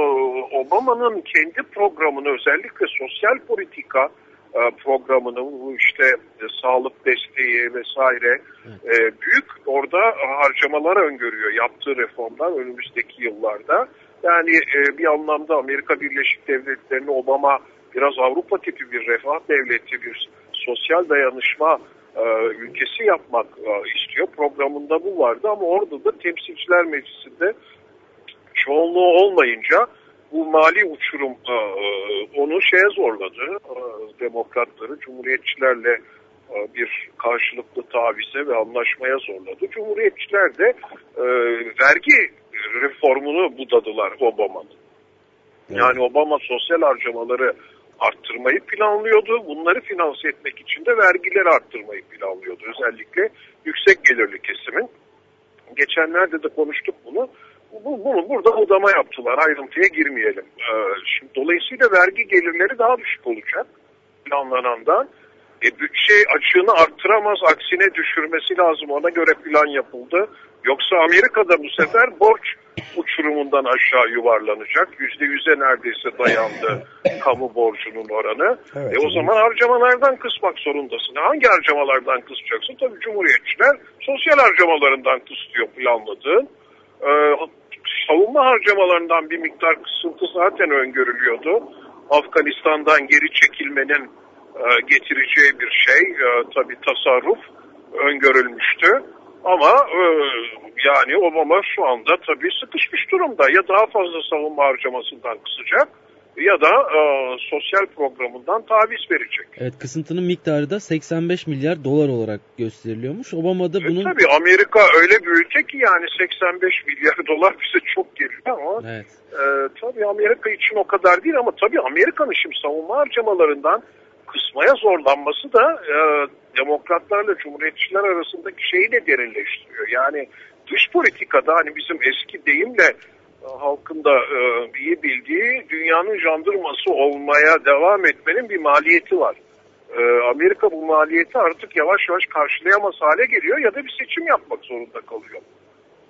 Obama'nın kendi programını özellikle sosyal politika e, programının bu işte e, sağlık desteği vesaire e, büyük orada harcamalar öngörüyor yaptığı reformlar önümüzdeki yıllarda. Yani e, bir anlamda Amerika Birleşik Devletleri'ni Obama biraz Avrupa tipi bir refah devleti, bir sosyal dayanışma e, ülkesi yapmak e, istiyor. Programında bu vardı ama orada da Temsilciler Meclisi'nde çoğunluğu olmayınca bu mali uçurum e, onu şeye zorladı. Demokratları Cumhuriyetçilerle bir karşılıklı tavize ve anlaşmaya zorladı. Cumhuriyetçiler de vergi reformunu budadılar Obama'nın. Yani Obama sosyal harcamaları arttırmayı planlıyordu. Bunları finanse etmek için de vergileri arttırmayı planlıyordu. Özellikle yüksek gelirli kesimin. Geçenlerde de konuştuk bunu. Bu, bunu burada odama yaptılar. Ayrıntıya girmeyelim. Ee, şimdi dolayısıyla vergi gelirleri daha düşük olacak planlanandan. E, bütçe açığını arttıramaz, aksine düşürmesi lazım. Ona göre plan yapıldı. Yoksa Amerika'da bu sefer borç uçurumundan aşağı yuvarlanacak. Yüzde yüze neredeyse dayandı kamu borcunun oranı. Evet, e o zaman harcamalardan kısmak zorundasın. Hangi harcamalardan kısacaksın? Tabii Cumhuriyetçiler sosyal harcamalarından kısıtıyor planladığın. Ee, savunma harcamalarından bir miktar kısıntı zaten öngörülüyordu. Afganistan'dan geri çekilmenin getireceği bir şey, e, tabii tasarruf öngörülmüştü. Ama e, yani Obama şu anda tabii sıkışmış durumda. Ya daha fazla savunma harcamasından kısacak ya da e, sosyal programından taviz verecek. Evet kısıntının miktarı da 85 milyar dolar olarak gösteriliyormuş. Obama da bunun... E, tabii Amerika öyle bir ülke ki yani 85 milyar dolar bize çok geliyor ama evet. e, tabii Amerika için o kadar değil ama tabii Amerika'nın şimdi savunma harcamalarından kısmaya zorlanması da e, demokratlarla cumhuriyetçiler arasındaki şeyi de derinleştiriyor. Yani dış politikada hani bizim eski deyimle e, halkın da e, iyi bildiği dünyanın jandırması olmaya devam etmenin bir maliyeti var. E, Amerika bu maliyeti artık yavaş yavaş karşılayamaz hale geliyor ya da bir seçim yapmak zorunda kalıyor.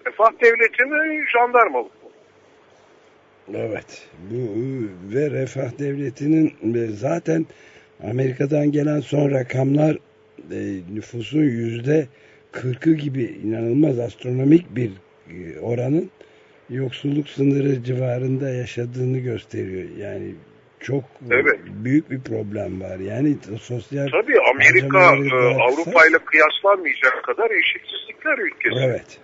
Refah devleti mi jandarmalık mı? Evet bu ve refah devletinin zaten Amerika'dan gelen son rakamlar e, nüfusun yüzde kırkı gibi inanılmaz astronomik bir e, oranın yoksulluk sınırı civarında yaşadığını gösteriyor. Yani çok evet. büyük bir problem var. Yani sosyal Tabii Amerika e, Avrupa ile kıyaslanmayacak kadar eşitsizlikler ülkesi. Evet.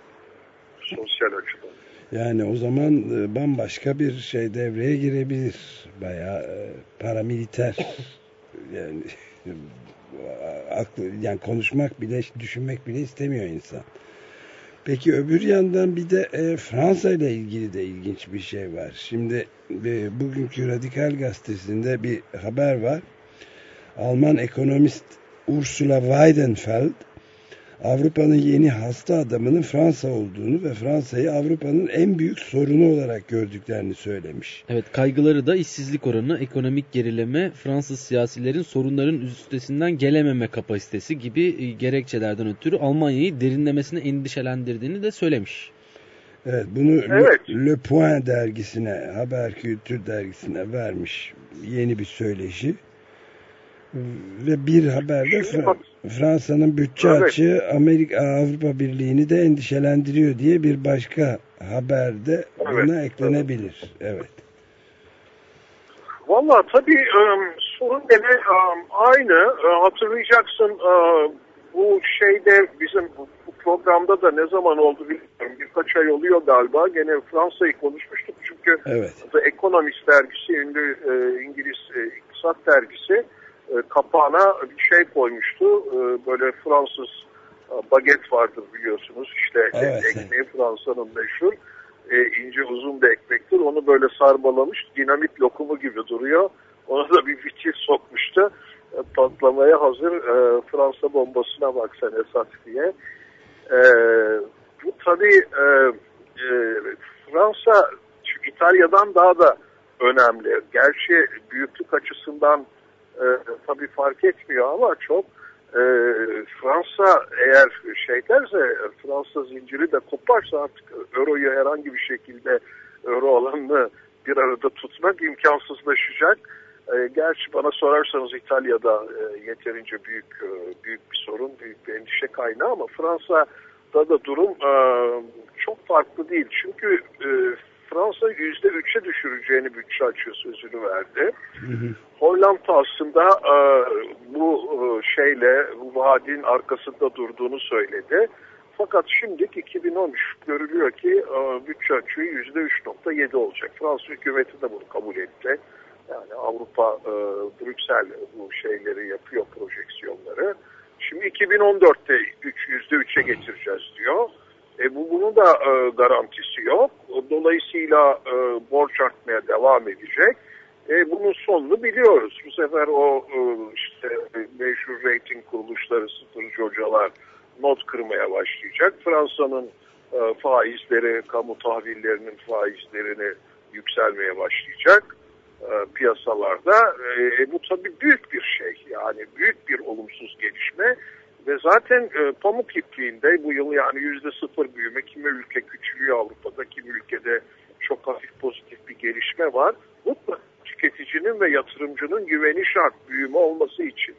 Sosyal açıdan. Yani o zaman e, bambaşka bir şey devreye girebilir. Bayağı e, paramiliter yani aklı yani konuşmak bile düşünmek bile istemiyor insan. Peki öbür yandan bir de e, Fransa ile ilgili de ilginç bir şey var. Şimdi e, bugünkü Radikal Gazetesi'nde bir haber var. Alman ekonomist Ursula Weidenfeld Avrupa'nın yeni hasta adamının Fransa olduğunu ve Fransa'yı Avrupa'nın en büyük sorunu olarak gördüklerini söylemiş. Evet kaygıları da işsizlik oranı, ekonomik gerileme, Fransız siyasilerin sorunların üstesinden gelememe kapasitesi gibi e, gerekçelerden ötürü Almanya'yı derinlemesine endişelendirdiğini de söylemiş. Evet bunu Evet. Le, Le Point dergisine, Haber Kültür dergisine vermiş yeni bir söyleşi. Ve bir haberde Fra- Fransa'nın bütçe Evet. açığı Amerika Avrupa Birliği'ni de endişelendiriyor diye bir başka haberde Evet. buna eklenebilir. Evet. Valla tabii e, sorun gene e, aynı. Hatırlayacaksın e, bu şeyde bizim bu programda da ne zaman oldu bilmiyorum. Birkaç ay oluyor galiba. Gene Fransa'yı konuşmuştuk çünkü Evet. The Economist dergisi, ünlü e, İngiliz e, iktisat dergisi e, kapağına bir şey koymuştu. E, böyle Fransız e, baget vardır biliyorsunuz. İşte Evet. ekmeği Fransa'nın meşhur. E, ince uzun bir ekmektir. Onu böyle sarbalamış. Dinamit lokumu gibi duruyor. Ona da bir fitil sokmuştu. E, patlamaya hazır e, Fransa bombasına bak sen esas diye. E, bu tabii e, e, Fransa İtalya'dan daha da önemli. Gerçi büyüklük açısından e, tabii fark etmiyor ama çok e, Fransa eğer şey derse Fransa zinciri de koparsa artık Euro'yu herhangi bir şekilde Euro alanını bir arada tutmak imkansızlaşacak. E, gerçi bana sorarsanız İtalya'da e, yeterince büyük e, büyük bir sorun, büyük bir endişe kaynağı ama Fransa'da da durum e, çok farklı değil. Çünkü e, Fransa yüzde üçe düşüreceğini bütçe açığı sözünü verdi. Hollanda aslında e, bu e, şeyle bu vaadin arkasında durduğunu söyledi. Fakat şimdiki 2013 görülüyor ki e, bütçe açığı %3.7 olacak. Fransız hükümeti de bunu kabul etti. Yani Avrupa, e, Brüksel bu şeyleri yapıyor projeksiyonları. Şimdi 2014'te 3, %3'e getireceğiz diyor. E, bu bunun da e, garantisi yok. Dolayısıyla e, borç artmaya devam edecek. E, bunun sonunu biliyoruz. Bu sefer o e, işte meşhur rating kuruluşları, sıfırcı hocalar not kırmaya başlayacak. Fransa'nın e, faizleri, kamu tahvillerinin faizlerini yükselmeye başlayacak e, piyasalarda. E, bu tabii büyük bir şey. Yani büyük bir olumsuz gelişme. Ve zaten e, pamuk ipliğinde bu yıl yani yüzde sıfır büyüme, kimi ülke küçülüyor Avrupa'da, kimi ülkede çok hafif pozitif bir gelişme var. Mutlaka tüketicinin ve yatırımcının güveni şart büyüme olması için.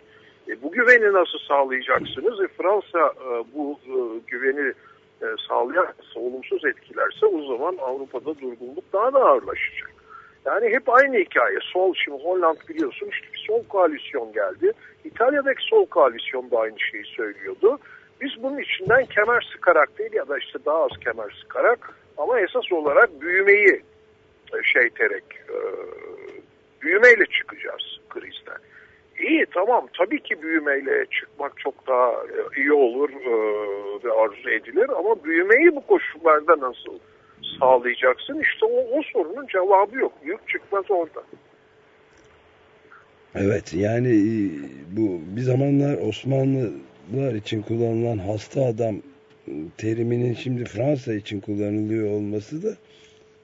E, bu güveni nasıl sağlayacaksınız? E, Fransa e, bu e, güveni e, sağlayarsa, olumsuz etkilerse o zaman Avrupa'da durgunluk daha da ağırlaşacak. Yani hep aynı hikaye. Sol, şimdi Holland biliyorsun işte bir sol koalisyon geldi. İtalya'daki sol koalisyon da aynı şeyi söylüyordu. Biz bunun içinden kemer sıkarak değil ya da işte daha az kemer sıkarak ama esas olarak büyümeyi e, şey terek e, büyümeyle çıkacağız krizden. İyi tamam tabii ki büyümeyle çıkmak çok daha e, iyi olur ve arzu edilir ama büyümeyi bu koşullarda nasıl sağlayacaksın? İşte o, o sorunun cevabı yok. Yük çıkmaz orada. Evet yani e, bu bir zamanlar Osmanlılar için kullanılan hasta adam e, teriminin şimdi Fransa için kullanılıyor olması da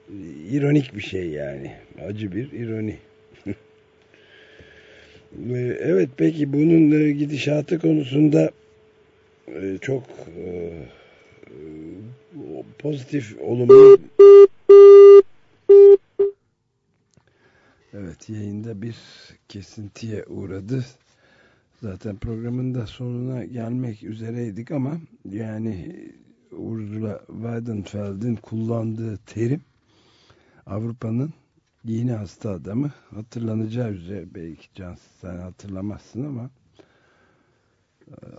e, ironik bir şey yani. Acı bir ironi. Evet peki bunun gidişatı konusunda çok pozitif, olumlu Evet yayında bir kesintiye uğradı. Zaten programın da sonuna gelmek üzereydik ama yani Ursula Weidenfeld'in kullandığı terim Avrupa'nın yeni hasta adamı hatırlanacağı üzere belki Can sen hatırlamazsın ama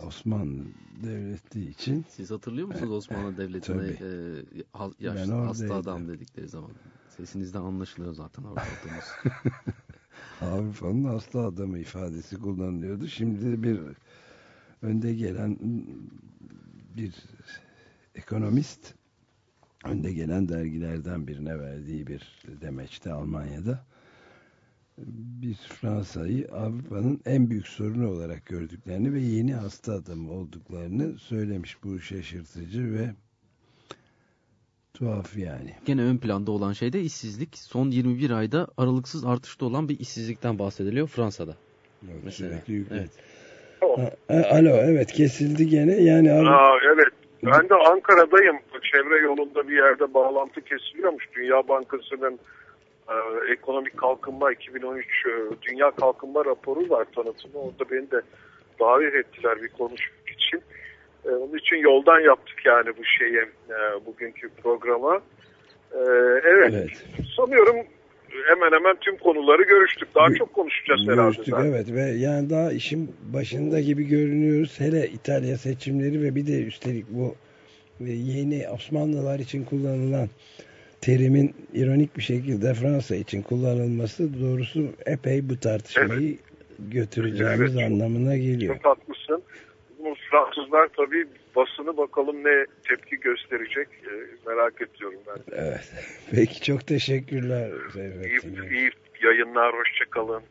Osmanlı devleti için Siz hatırlıyor musunuz Osmanlı Devleti'ne Tabii. e, yaşlı, hasta adam dedikleri zaman? Sesinizden anlaşılıyor zaten orada. Avrupa'nın hasta adamı ifadesi kullanılıyordu. Şimdi bir önde gelen bir ekonomist önde gelen dergilerden birine verdiği bir demeçte Almanya'da bir Fransa'yı Avrupa'nın en büyük sorunu olarak gördüklerini ve yeni hasta adamı olduklarını söylemiş. Bu şaşırtıcı ve tuhaf yani. Gene ön planda olan şey de işsizlik. Son 21 ayda aralıksız artışta olan bir işsizlikten bahsediliyor Fransa'da. Evet, Mesela. sürekli yüklü. Evet. Ha, ha, alo evet kesildi gene yani Aa, evet. Ben de Ankara'dayım. Çevre yolunda bir yerde bağlantı kesiliyormuş. Dünya Bankası'nın e, ekonomik kalkınma 2013 e, Dünya Kalkınma raporu var tanıtımı. Orada beni de davet ettiler bir konuşmak için. E, onun için yoldan yaptık yani bu şeyi e, bugünkü programa. E, evet. Evet. Sanıyorum hemen hemen tüm konuları görüştük. Daha çok konuşacağız herhalde. Görüştük evet ve yani daha işin başında gibi görünüyoruz. Hele İtalya seçimleri ve bir de üstelik bu yeni Osmanlılar için kullanılan terimin ironik bir şekilde Fransa için kullanılması doğrusu epey bu tartışmayı götüreceğimiz Evet. anlamına geliyor. Çok haklısın. Bu Fransızlar tabii basını bakalım ne tepki gösterecek e, merak ediyorum ben. Evet. Peki çok teşekkürler. İyi, iyi yayınlar, hoşçakalın.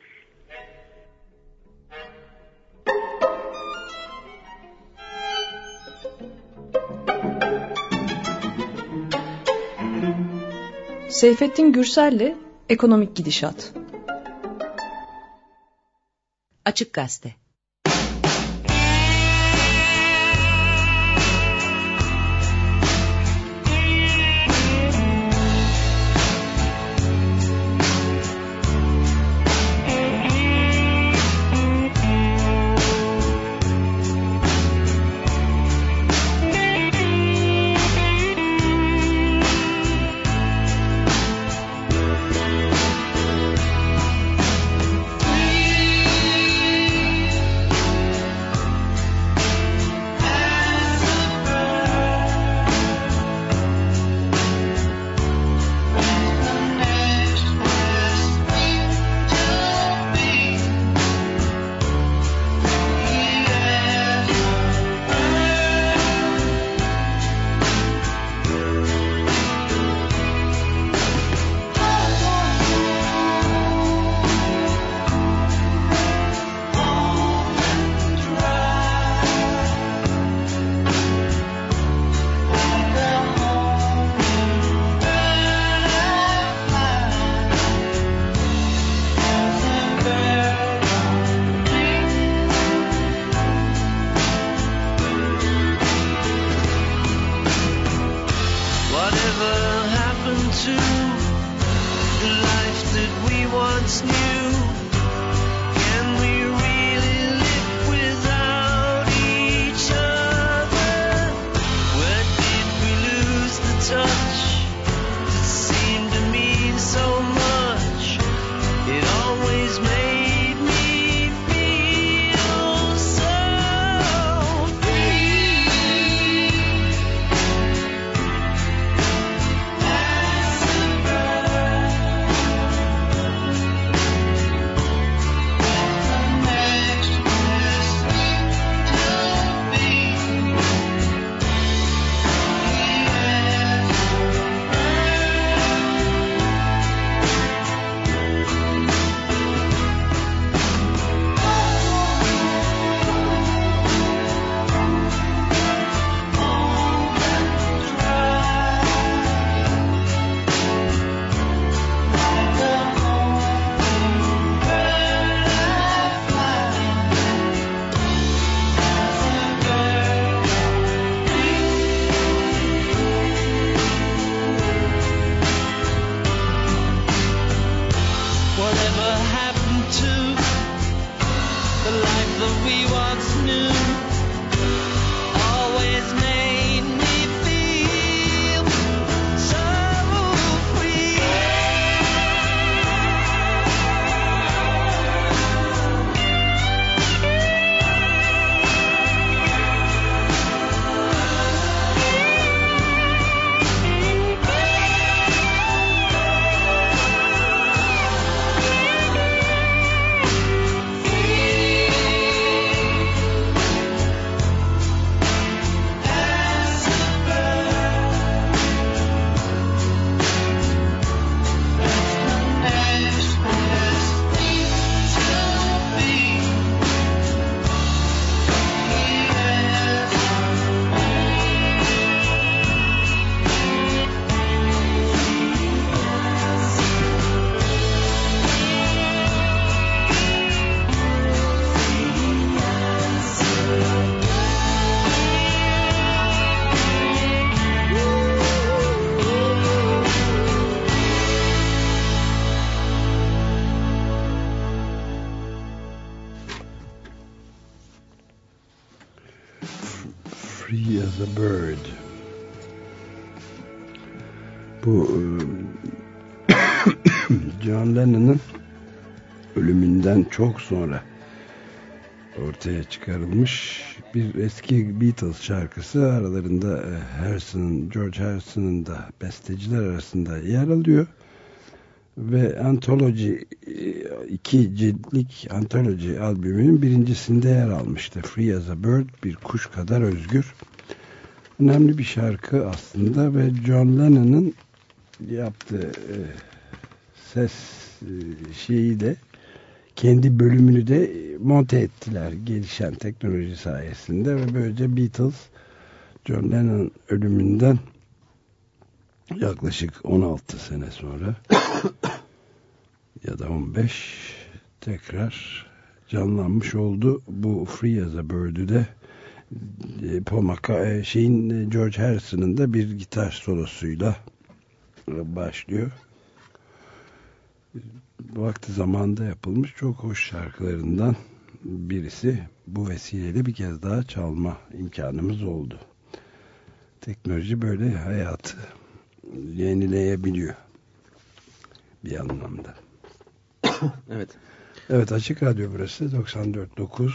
Seyfettin Gürsel'le Ekonomik Gidişat. Açık Gazete. Çok sonra ortaya çıkarılmış bir eski Beatles şarkısı aralarında e, Harrison, George Harrison'ın da besteciler arasında yer alıyor ve Anthology e, iki ciltlik Anthology albümünün birincisinde yer almıştı. Free as a Bird bir kuş kadar özgür. Önemli bir şarkı aslında ve John Lennon'ın yaptığı e, ses şeyi de kendi bölümünü de monte ettiler gelişen teknoloji sayesinde ve böylece Beatles John Lennon ölümünden yaklaşık 16 sene sonra ya da 15 tekrar canlanmış oldu. Bu Free as a Bird'ü de e, Paul McCartney, şeyin e, George Harrison'ın da bir gitar solosuyla e, başlıyor. Vakti zamanda yapılmış çok hoş şarkılarından birisi. Bu vesileyle bir kez daha çalma imkanımız oldu. Teknoloji böyle hayatı yenileyebiliyor bir anlamda. evet. Evet Açık Radyo burası 94.9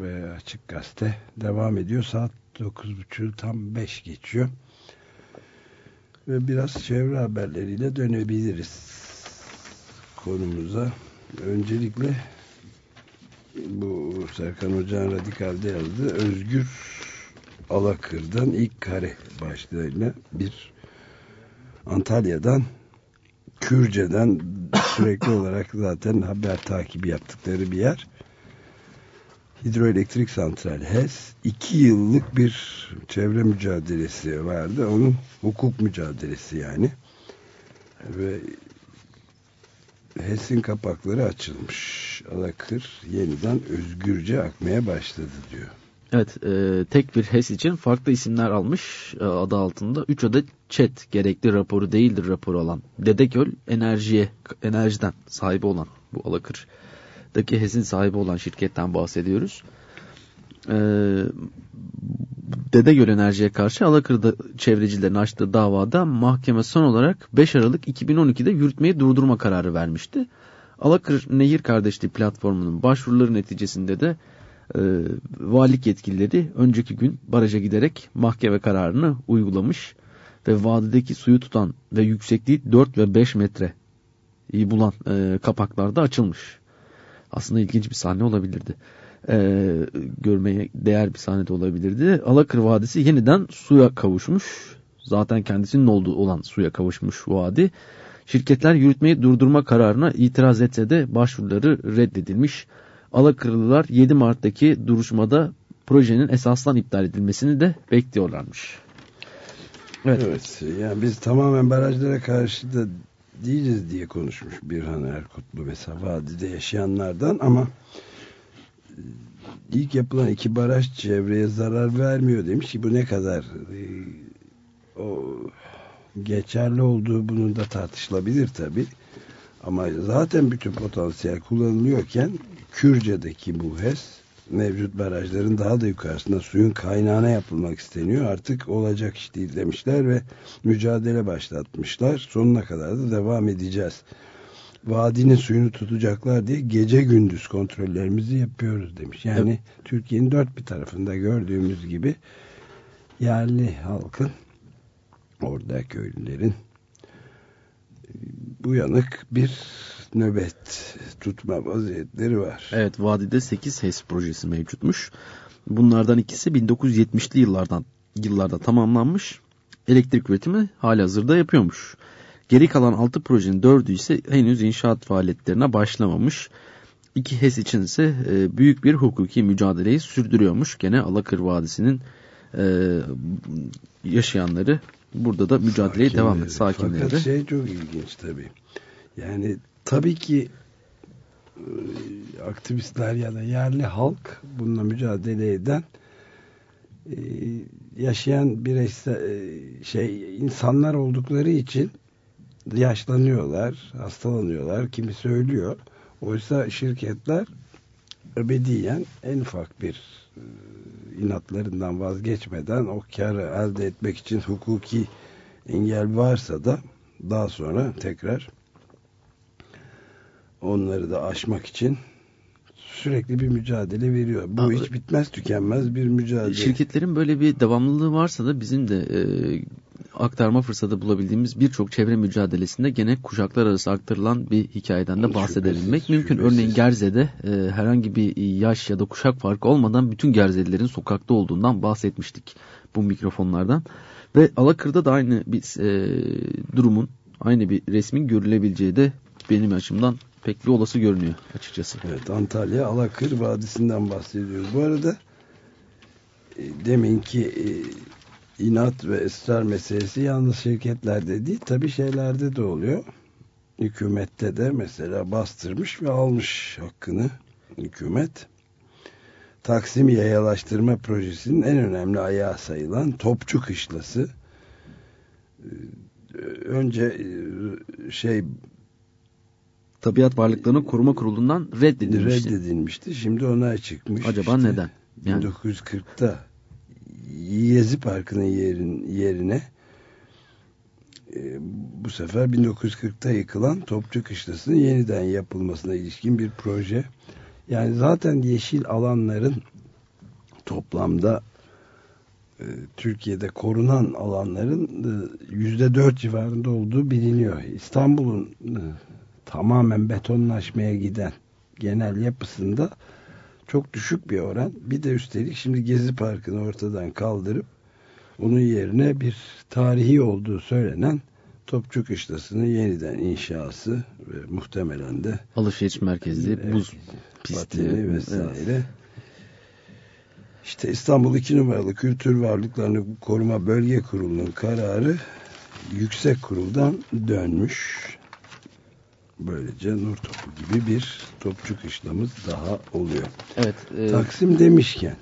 ve Açık Gazete devam ediyor. Saat 9.30 tam 5 geçiyor. Ve biraz çevre haberleriyle dönebiliriz konumuza. Öncelikle bu Serkan Hoca'nın radikalde yazdığı Özgür Alakır'dan ilk kare başlığıyla bir Antalya'dan Kürce'den sürekli olarak zaten haber takibi yaptıkları bir yer. Hidroelektrik Santral HES iki yıllık bir çevre mücadelesi vardı. Onun hukuk mücadelesi yani. Ve HES'in kapakları açılmış. Alakır yeniden özgürce akmaya başladı diyor. Evet, e, tek bir HES için farklı isimler almış e, adı altında. 3 adet chat gerekli raporu değildir raporu alan. Dedeköl enerjiye, enerjiden sahibi olan bu Alakır'daki HES'in sahibi olan şirketten bahsediyoruz. E, Dedegöl Enerji'ye karşı Alakır'da çevrecilerin açtığı davada mahkeme son olarak 5 Aralık 2012'de yürütmeyi durdurma kararı vermişti. Alakır Nehir Kardeşliği platformunun başvuruları neticesinde de e, valilik yetkilileri önceki gün baraja giderek mahkeme kararını uygulamış ve vadideki suyu tutan ve yüksekliği 4 ve 5 metre bulan e, kapaklarda açılmış. Aslında ilginç bir sahne olabilirdi. E, görmeye değer bir sahne olabilirdi. Alakır Vadisi yeniden suya kavuşmuş. Zaten kendisinin olduğu olan suya kavuşmuş vadi. Şirketler yürütmeyi durdurma kararına itiraz etse de başvuruları reddedilmiş. Alakırlılar 7 Mart'taki duruşmada projenin esasdan iptal edilmesini de bekliyorlarmış. Evet. evet. Yani biz tamamen barajlara karşı da değiliz diye konuşmuş Birhan Erkutlu mesela vadide yaşayanlardan ama ilk yapılan iki baraj çevreye zarar vermiyor demiş ki bu ne kadar e, o geçerli olduğu bunun da tartışılabilir tabi ama zaten bütün potansiyel kullanılıyorken Kürce'deki bu HES mevcut barajların daha da yukarısında suyun kaynağına yapılmak isteniyor. Artık olacak iş değil demişler ve mücadele başlatmışlar. Sonuna kadar da devam edeceğiz. Vadinin suyunu tutacaklar diye gece gündüz kontrollerimizi yapıyoruz demiş. Yani evet. Türkiye'nin dört bir tarafında gördüğümüz gibi yerli halkın orada köylülerin bu yanık bir nöbet tutma vaziyetleri var. Evet vadide 8 HES projesi mevcutmuş. Bunlardan ikisi 1970'li yıllardan yıllarda tamamlanmış. Elektrik üretimi hala hazırda yapıyormuş. Geri kalan 6 projenin 4'ü ise henüz inşaat faaliyetlerine başlamamış. İki HES için ise e, büyük bir hukuki mücadeleyi sürdürüyormuş. Gene Alakır Vadisi'nin e, yaşayanları burada da mücadeleye devam ediyor. Sakinleri. Fakat şey çok ilginç tabii. Yani tabii ki e, aktivistler ya da yerli halk bununla mücadele eden yaşayan bireysel şey insanlar oldukları için yaşlanıyorlar, hastalanıyorlar, kimi söylüyor. Oysa şirketler ebediyen en ufak bir inatlarından vazgeçmeden o karı elde etmek için hukuki engel varsa da daha sonra tekrar onları da aşmak için sürekli bir mücadele veriyor. Bu Abi, hiç bitmez tükenmez bir mücadele. Şirketlerin böyle bir devamlılığı varsa da bizim de e, aktarma fırsatı bulabildiğimiz birçok çevre mücadelesinde gene kuşaklar arası aktarılan bir hikayeden de bahsedebilmek Şüphesiz, mümkün. şüphesiz. Örneğin Gerze'de e, herhangi bir yaş ya da kuşak farkı olmadan bütün Gerzelilerin sokakta olduğundan bahsetmiştik bu mikrofonlardan. Ve Alakır'da da aynı bir e, durumun, aynı bir resmin görülebileceği de benim açımdan pek bir olası görünüyor açıkçası. Evet Antalya Alakır Vadisi'nden bahsediyoruz. Bu arada e, deminki e, inat ve ısrar meselesi yalnız şirketlerde değil tabi şeylerde de oluyor. Hükümette de mesela bastırmış ve almış hakkını hükümet. Taksim Yayalaştırma Projesi'nin en önemli ayağı sayılan Topçu Kışlası. E, Önce e, şey Tabiat Varlıklarını Koruma Kurulu'ndan reddedilmişti. reddedilmişti. Şimdi onay çıkmış. Acaba İşte neden? Yani 1940'ta Yezi Parkı'nın yerin, yerine e, bu sefer 1940'ta yıkılan Topçu Kışlası'nın yeniden yapılmasına ilişkin bir proje. Yani zaten yeşil alanların toplamda e, Türkiye'de korunan alanların e, yüzde dört civarında olduğu biliniyor. İstanbul'un e, tamamen betonlaşmaya giden genel yapısında çok düşük bir oran. Bir de üstelik şimdi Gezi Parkı'nı ortadan kaldırıp onun yerine bir tarihi olduğu söylenen Topçu Kışlası'nın yeniden inşası ve muhtemelen de alışveriş merkezi, buz pisti vesaire. Evet. İşte İstanbul 2 numaralı Kültür Varlıklarını Koruma Bölge Kurulu'nun kararı yüksek kuruldan dönmüş. Böylece nur topu gibi bir topçu kışlamız daha oluyor. Evet. e, Taksim demişken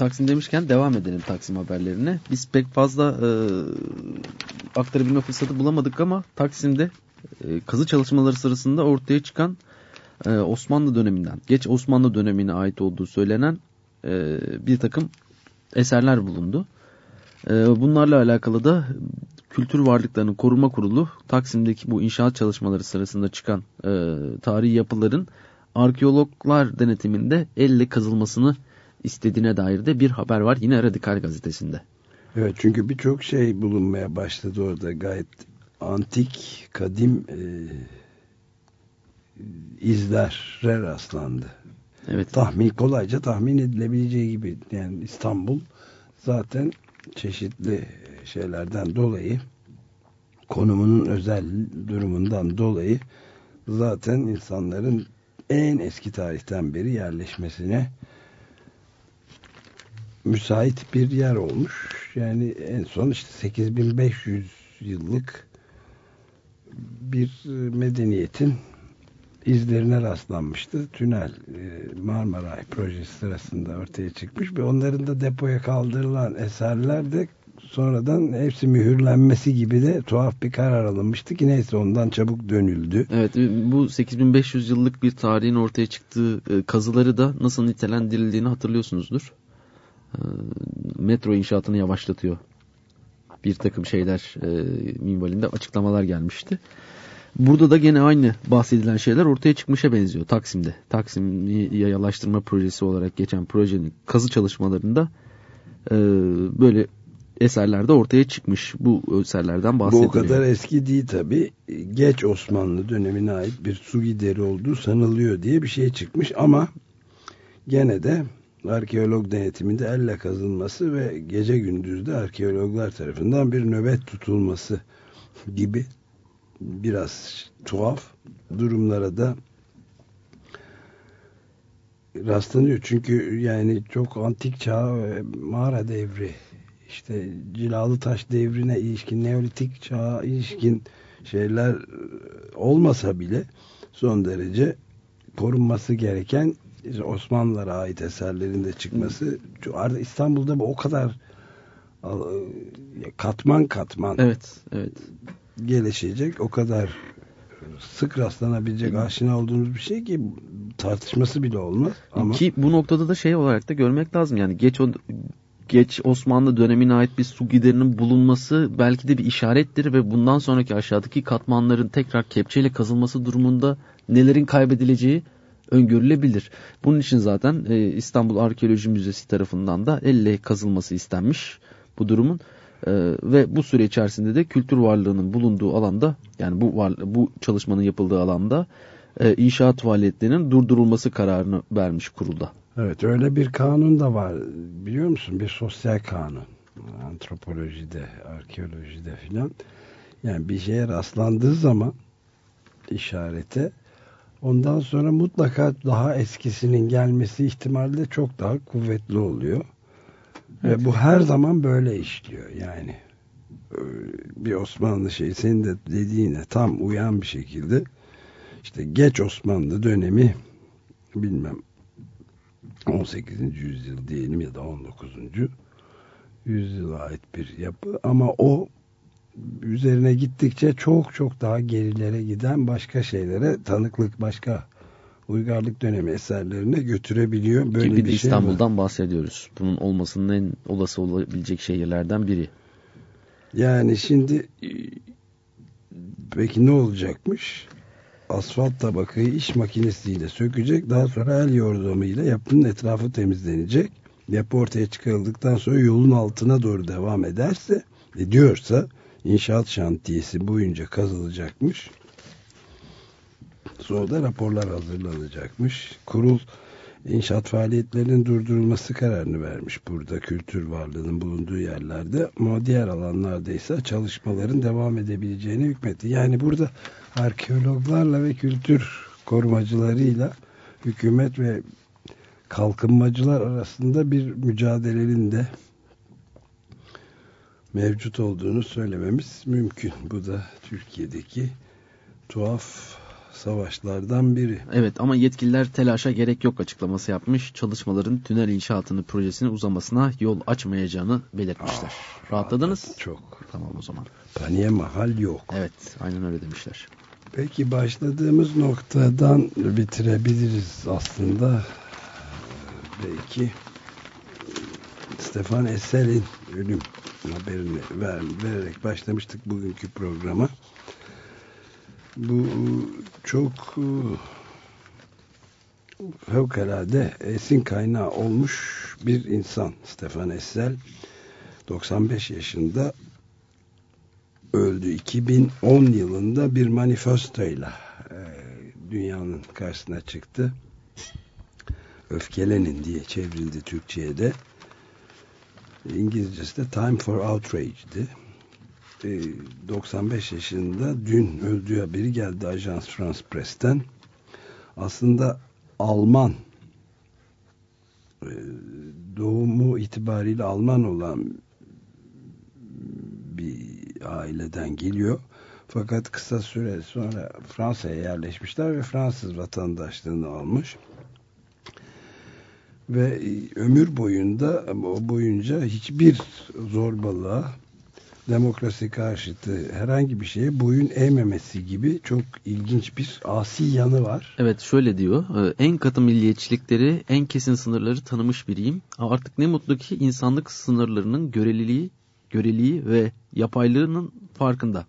Taksim demişken devam edelim Taksim haberlerine. Biz pek fazla e, aktarabilme fırsatı bulamadık ama Taksim'de e, kazı çalışmaları sırasında ortaya çıkan e, Osmanlı döneminden, geç Osmanlı dönemine ait olduğu söylenen e, bir takım eserler bulundu. E, bunlarla alakalı da Kültür Varlıklarının Koruma Kurulu Taksim'deki bu inşaat çalışmaları sırasında çıkan e, tarihi yapıların arkeologlar denetiminde elle kazılmasını istediğine dair de bir haber var yine Radikal Gazetesi'nde. evet çünkü birçok şey bulunmaya başladı orada gayet antik, kadim e, izlere rastlandı. Evet. Tahmin kolayca tahmin edilebileceği gibi yani İstanbul zaten çeşitli şeylerden dolayı konumunun özel durumundan dolayı zaten insanların en eski tarihten beri yerleşmesine müsait bir yer olmuş. Yani en son işte 8500 yıllık bir medeniyetin izlerine rastlanmıştı. Tünel e, Marmaray projesi sırasında ortaya çıkmış ve onların da depoya kaldırılan eserler de sonradan hepsi mühürlenmesi gibi de tuhaf bir karar alınmıştı ki neyse ondan çabuk dönüldü. Evet bu 8500 yıllık bir tarihin ortaya çıktığı e, kazıları da nasıl nitelendirildiğini hatırlıyorsunuzdur. E, metro inşaatını yavaşlatıyor. Bir takım şeyler e, minvalinde açıklamalar gelmişti. Burada da gene aynı bahsedilen şeyler ortaya çıkmışa benziyor Taksim'de. Taksim yayalaştırma projesi olarak geçen projenin kazı çalışmalarında e, böyle eserlerde ortaya çıkmış. Bu eserlerden Bu bahsediliyor. o kadar eski değil tabi. Geç Osmanlı dönemine ait bir su gideri olduğu sanılıyor diye bir şey çıkmış ama gene de arkeolog denetiminde elle kazılması ve gece gündüzde arkeologlar tarafından bir nöbet tutulması gibi biraz tuhaf durumlara da rastlanıyor. Çünkü yani çok antik çağ ve mağara devri işte cilalı taş devrine ilişkin neolitik çağa ilişkin şeyler olmasa bile son derece korunması gereken Osmanlılara ait eserlerin de çıkması İstanbul'da bu o kadar katman katman evet, evet. gelişecek o kadar sık rastlanabilecek aşina olduğumuz bir şey ki tartışması bile olmaz. Ama... Ki bu noktada da şey olarak da görmek lazım yani geç o geç Osmanlı dönemine ait bir su giderinin bulunması belki de bir işarettir ve bundan sonraki aşağıdaki katmanların tekrar kepçeyle kazılması durumunda nelerin kaybedileceği öngörülebilir. Bunun için zaten e, İstanbul Arkeoloji Müzesi tarafından da elle kazılması istenmiş bu durumun. E, ve bu süre içerisinde de kültür varlığının bulunduğu alanda yani bu bu çalışmanın yapıldığı alanda e, inşaat faaliyetlerinin durdurulması kararını vermiş kurulda. Evet öyle bir kanun da var biliyor musun? Bir sosyal kanun. Antropolojide, arkeolojide filan. Yani bir şeye rastlandığı zaman işarete ondan sonra mutlaka daha eskisinin gelmesi ihtimali de çok daha kuvvetli oluyor. Evet. Ve bu her zaman böyle işliyor yani. Ee, Bir Osmanlı şeyi senin de dediğine tam uyan bir şekilde işte geç Osmanlı dönemi bilmem 18. yüzyıl diyelim ya da 19. yüzyıla ait bir yapı ama o üzerine gittikçe çok çok daha gerilere giden başka şeylere tanıklık başka uygarlık dönemi eserlerine götürebiliyor. Böyle Ki bir şey İstanbul'dan bahsediyoruz. Bunun olmasının en olası olabilecek şehirlerden biri. Yani şimdi e, peki ne olacakmış? Asfalt tabakayı iş makinesiyle sökecek. Daha sonra el yordamıyla yapının etrafı temizlenecek. Yapı ortaya çıkarıldıktan sonra yolun altına doğru devam ederse ediyorsa inşaat şantiyesi boyunca kazılacakmış. Sonra da raporlar hazırlanacakmış. Kurul inşaat faaliyetlerinin durdurulması kararını vermiş burada kültür varlığının bulunduğu yerlerde ama diğer alanlarda ise çalışmaların devam edebileceğine hükmetti. Yani burada arkeologlarla ve kültür korumacılarıyla hükümet ve kalkınmacılar arasında bir mücadelenin de mevcut olduğunu söylememiz mümkün. Bu da Türkiye'deki tuhaf savaşlardan biri. Evet ama yetkililer telaşa gerek yok açıklaması yapmış. Çalışmaların tünel inşaatını projesini uzamasına yol açmayacağını belirtmişler. Rahatladınız? Çok. Tamam o zaman. Paniğe mahal yok. Evet aynen öyle demişler. Peki başladığımız noktadan bitirebiliriz aslında. Belki Stefan Essel'in ölüm haberini ver, vererek başlamıştık bugünkü programa. Bu çok e, fevkalade esin kaynağı olmuş bir insan Stefan Essel 95 yaşında öldü. 2010 yılında bir manifestoyla e, dünyanın karşısına çıktı. Öfkelenin diye çevrildi Türkçe'ye de İngilizcesi de Time for Outrage'di. E, 95 yaşında dün öldüğü haberi geldi Ajans France Press'ten. Aslında Alman e, doğumu itibariyle Alman olan bir aileden geliyor. Fakat kısa süre sonra Fransa'ya yerleşmişler ve Fransız vatandaşlığını almış. Ve ömür boyunda boyunca hiçbir zorbalığa demokrasi karşıtı herhangi bir şeye boyun eğmemesi gibi çok ilginç bir asi yanı var. Evet şöyle diyor. e, En katı milliyetçilikleri, en kesin sınırları tanımış biriyim. Artık ne mutlu ki insanlık sınırlarının göreliliği, göreliği ve yapaylığının farkında.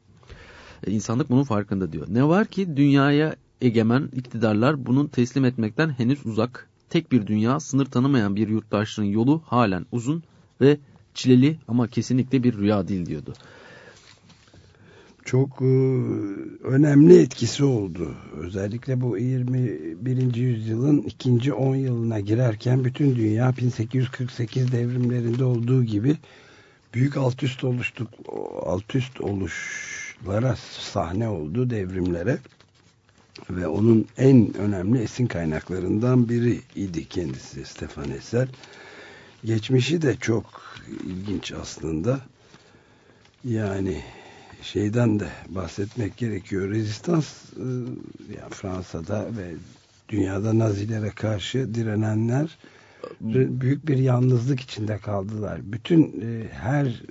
E, İnsanlık bunun farkında diyor. Ne var ki dünyaya egemen iktidarlar bunun teslim etmekten henüz uzak. Tek bir dünya, sınır tanımayan bir yurttaşlığın yolu halen uzun ve çileli ama kesinlikle bir rüya değil diyordu. Çok e, önemli etkisi oldu. Özellikle bu 21. yüzyılın ikinci 10 yılına girerken bütün dünya 1848 devrimlerinde olduğu gibi büyük alt üst oluştuk alt üst oluşlara sahne oldu devrimlere ve onun en önemli esin kaynaklarından biri idi kendisi Stefan Eser. Geçmişi de çok ilginç aslında. Yani şeyden de bahsetmek gerekiyor. Rezistans e, yani Fransa'da ve dünyada Nazilere karşı direnenler büyük bir yalnızlık içinde kaldılar. Bütün e, her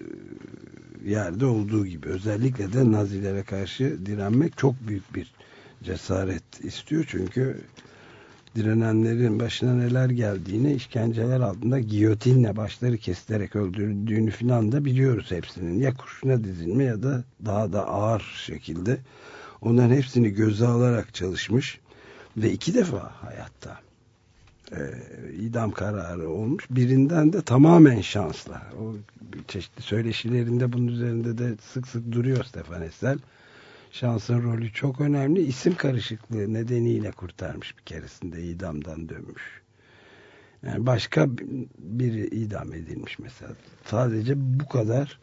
yerde olduğu gibi özellikle de Nazilere karşı direnmek çok büyük bir cesaret istiyor çünkü direnenlerin başına neler geldiğini işkenceler altında giyotinle başları kesilerek öldürüldüğünü filan da biliyoruz hepsinin. Ya kurşuna dizilme ya da daha da ağır şekilde onların hepsini göze alarak çalışmış ve iki defa hayatta e, idam kararı olmuş. Birinden de tamamen şansla. O çeşitli söyleşilerinde bunun üzerinde de sık sık duruyor Stefan Essel. Şansın rolü çok önemli. İsim karışıklığı nedeniyle kurtarmış bir keresinde idamdan dönmüş. Yani başka biri idam edilmiş mesela. Sadece bu kadar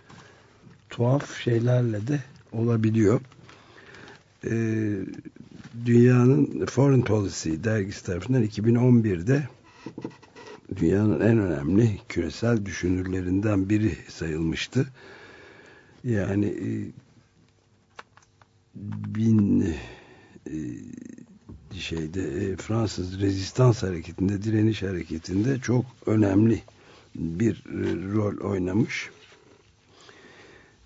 tuhaf şeylerle de olabiliyor. Ee, dünyanın Foreign Policy dergisi tarafından 2011'de dünyanın en önemli küresel düşünürlerinden biri sayılmıştı. Yani e, bin e, şeyde e, Fransız rezistans hareketinde, direniş hareketinde çok önemli bir rol oynamış.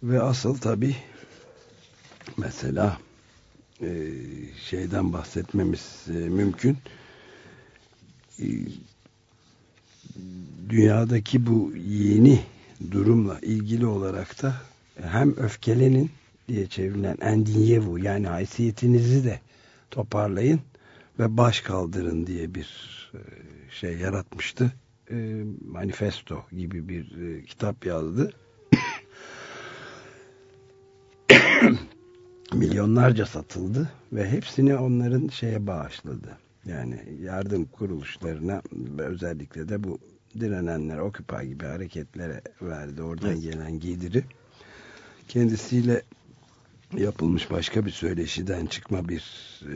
Ve asıl tabi mesela şeyden bahsetmemiz e, mümkün. E, dünyadaki bu yeni durumla ilgili olarak da hem öfkelenin diye çevrilen endinyevu yani haysiyetinizi de toparlayın ve baş kaldırın diye bir e, şey yaratmıştı. E, manifesto gibi bir e, kitap yazdı. Milyonlarca satıldı ve hepsini onların şeye bağışladı. Yani yardım kuruluşlarına ve özellikle de bu direnenler, Occupy gibi hareketlere verdi. Oradan evet. gelen geliri. Kendisiyle yapılmış başka bir söyleşiden çıkma bir e,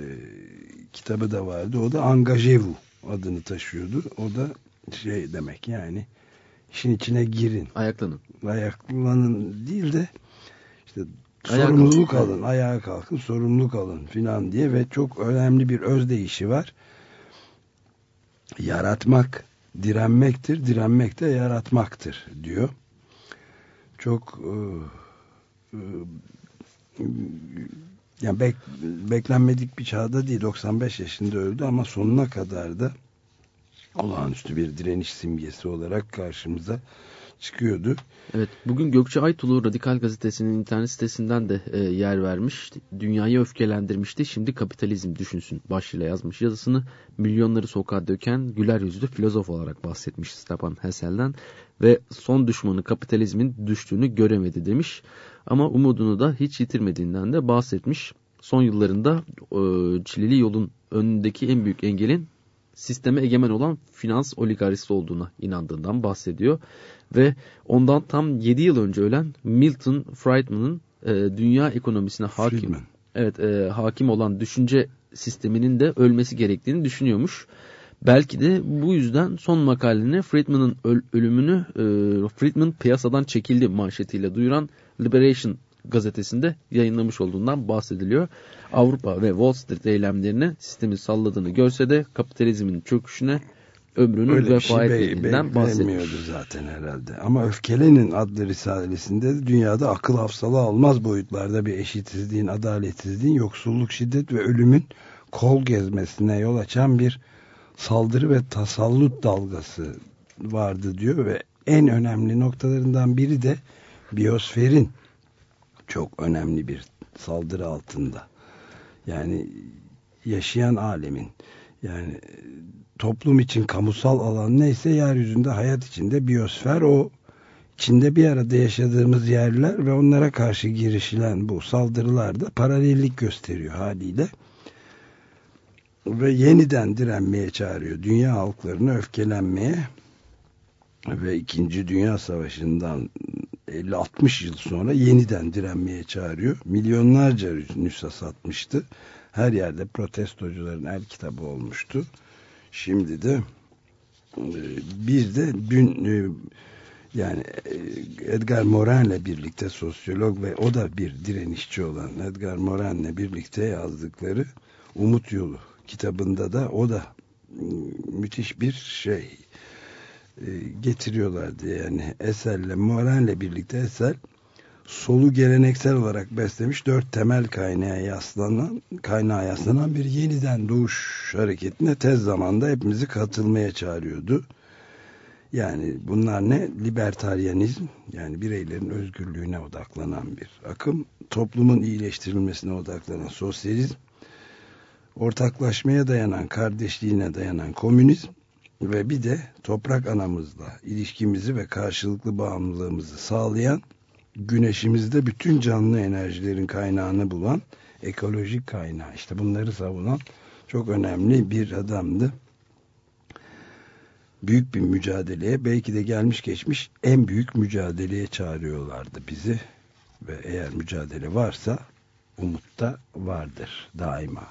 kitabı da vardı. O da Angajevu adını taşıyordu. O da şey demek yani işin içine girin. Ayaklanın. Ayaklanın değil de işte ayağa sorumluluk kalkın. alın, ayağa kalkın, sorumluluk alın filan diye ve çok önemli bir özdeyişi var. Yaratmak direnmektir, direnmek de yaratmaktır diyor. Çok e, e, yani bek, beklenmedik bir çağda değil 95 yaşında öldü ama sonuna kadar da olağanüstü bir direniş simgesi olarak karşımıza çıkıyordu. Evet bugün Gökçe Aytulu Radikal Gazetesi'nin internet sitesinden de e, yer vermiş. Dünyayı öfkelendirmişti. Şimdi kapitalizm düşünsün başlığıyla yazmış yazısını. Milyonları sokağa döken güler yüzlü filozof olarak bahsetmiş Stepan Hessel'den. Ve son düşmanı kapitalizmin düştüğünü göremedi demiş. Ama umudunu da hiç yitirmediğinden de bahsetmiş. Son yıllarında e, çileli yolun önündeki en büyük engelin sisteme egemen olan finans oligarşisi olduğuna inandığından bahsediyor. Ve ondan tam 7 yıl önce ölen Milton Friedman'ın e, dünya ekonomisine hakim Friedman. evet e, hakim olan düşünce sisteminin de ölmesi gerektiğini düşünüyormuş. Belki de bu yüzden son makalene Friedman'ın öl ölümünü e, Friedman piyasadan çekildi manşetiyle duyuran Liberation gazetesinde yayınlamış olduğundan bahsediliyor. Avrupa ve Wall Street eylemlerine sistemin salladığını görse de kapitalizmin çöküşüne ömrünün Öyle vefa şey etmediğinden bahsetmiyordu zaten herhalde. Ama Öfkelenin adlı risalesinde de dünyada akıl hafsalı almaz boyutlarda bir eşitsizliğin, adaletsizliğin, yoksulluk, şiddet ve ölümün kol gezmesine yol açan bir saldırı ve tasallut dalgası vardı diyor ve en önemli noktalarından biri de biyosferin çok önemli bir saldırı altında. Yani yaşayan alemin yani toplum için kamusal alan neyse yeryüzünde hayat içinde biyosfer o içinde bir arada yaşadığımız yerler ve onlara karşı girişilen bu saldırılarda paralellik gösteriyor haliyle ve yeniden direnmeye çağırıyor. Dünya halklarını öfkelenmeye ve 2. Dünya Savaşı'ndan 50-60 yıl sonra yeniden direnmeye çağırıyor. Milyonlarca nüsha satmıştı. Her yerde protestocuların el kitabı olmuştu. Şimdi de e, bir de dün e, yani e, Edgar Morin'le birlikte sosyolog ve o da bir direnişçi olan Edgar Morin'le birlikte yazdıkları Umut Yolu kitabında da o da müthiş bir şey getiriyorlardı yani Eser'le Morin'le birlikte Eser solu geleneksel olarak beslemiş dört temel kaynağa yaslanan, kaynağa yaslanan bir yeniden doğuş hareketine tez zamanda hepimizi katılmaya çağırıyordu. Yani bunlar ne? Libertaryanizm yani bireylerin özgürlüğüne odaklanan bir akım. Toplumun iyileştirilmesine odaklanan sosyalizm. Ortaklaşmaya dayanan, kardeşliğine dayanan komünizm. Ve bir de toprak anamızla ilişkimizi ve karşılıklı bağımlılığımızı sağlayan güneşimizde bütün canlı enerjilerin kaynağını bulan ekolojik kaynağı. işte bunları savunan çok önemli bir adamdı büyük bir mücadeleye belki de gelmiş geçmiş en büyük mücadeleye çağırıyorlardı bizi ve eğer mücadele varsa umut da vardır daima.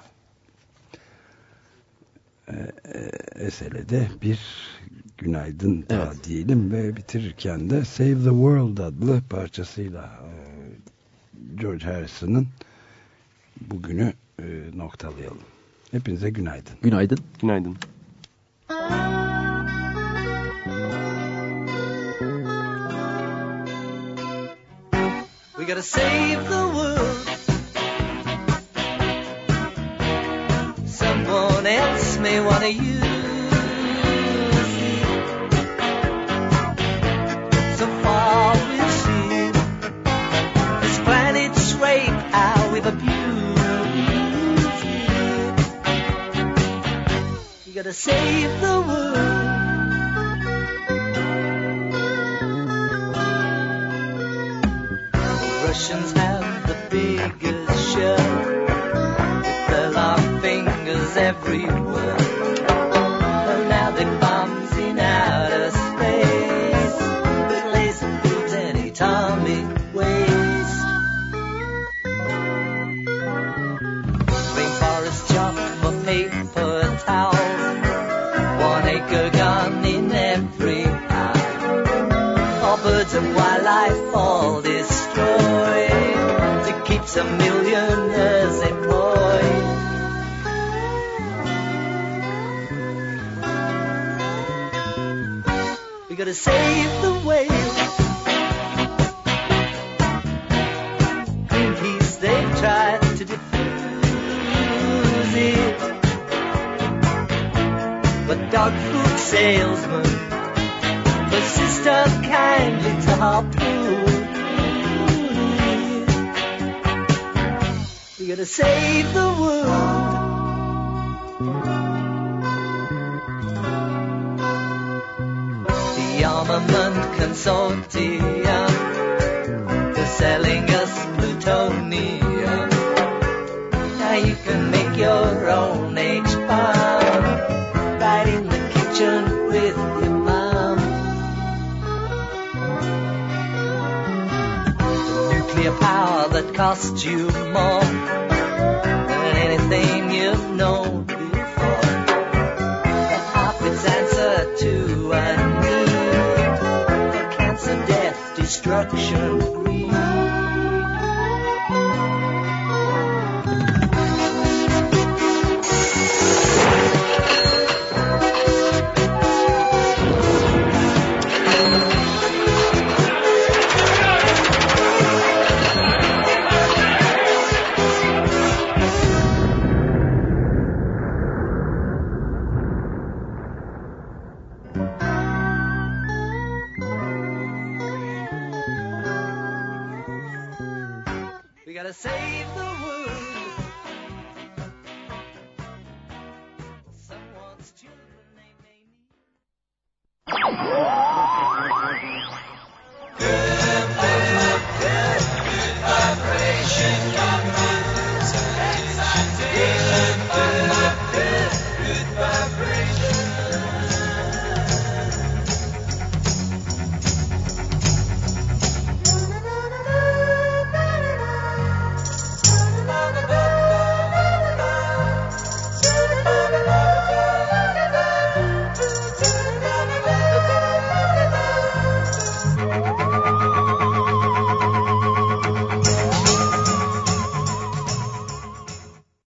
Ee, Esel'e bir günaydın daha evet. diyelim ve bitirirken de Save the World adlı parçasıyla e, George Harrison'ın bugünü e, noktalayalım. Hepinize günaydın. Günaydın. Günaydın. We gotta save the world. ask me what are you? So far we've seen this planet raped out with abuse. You gotta save the world.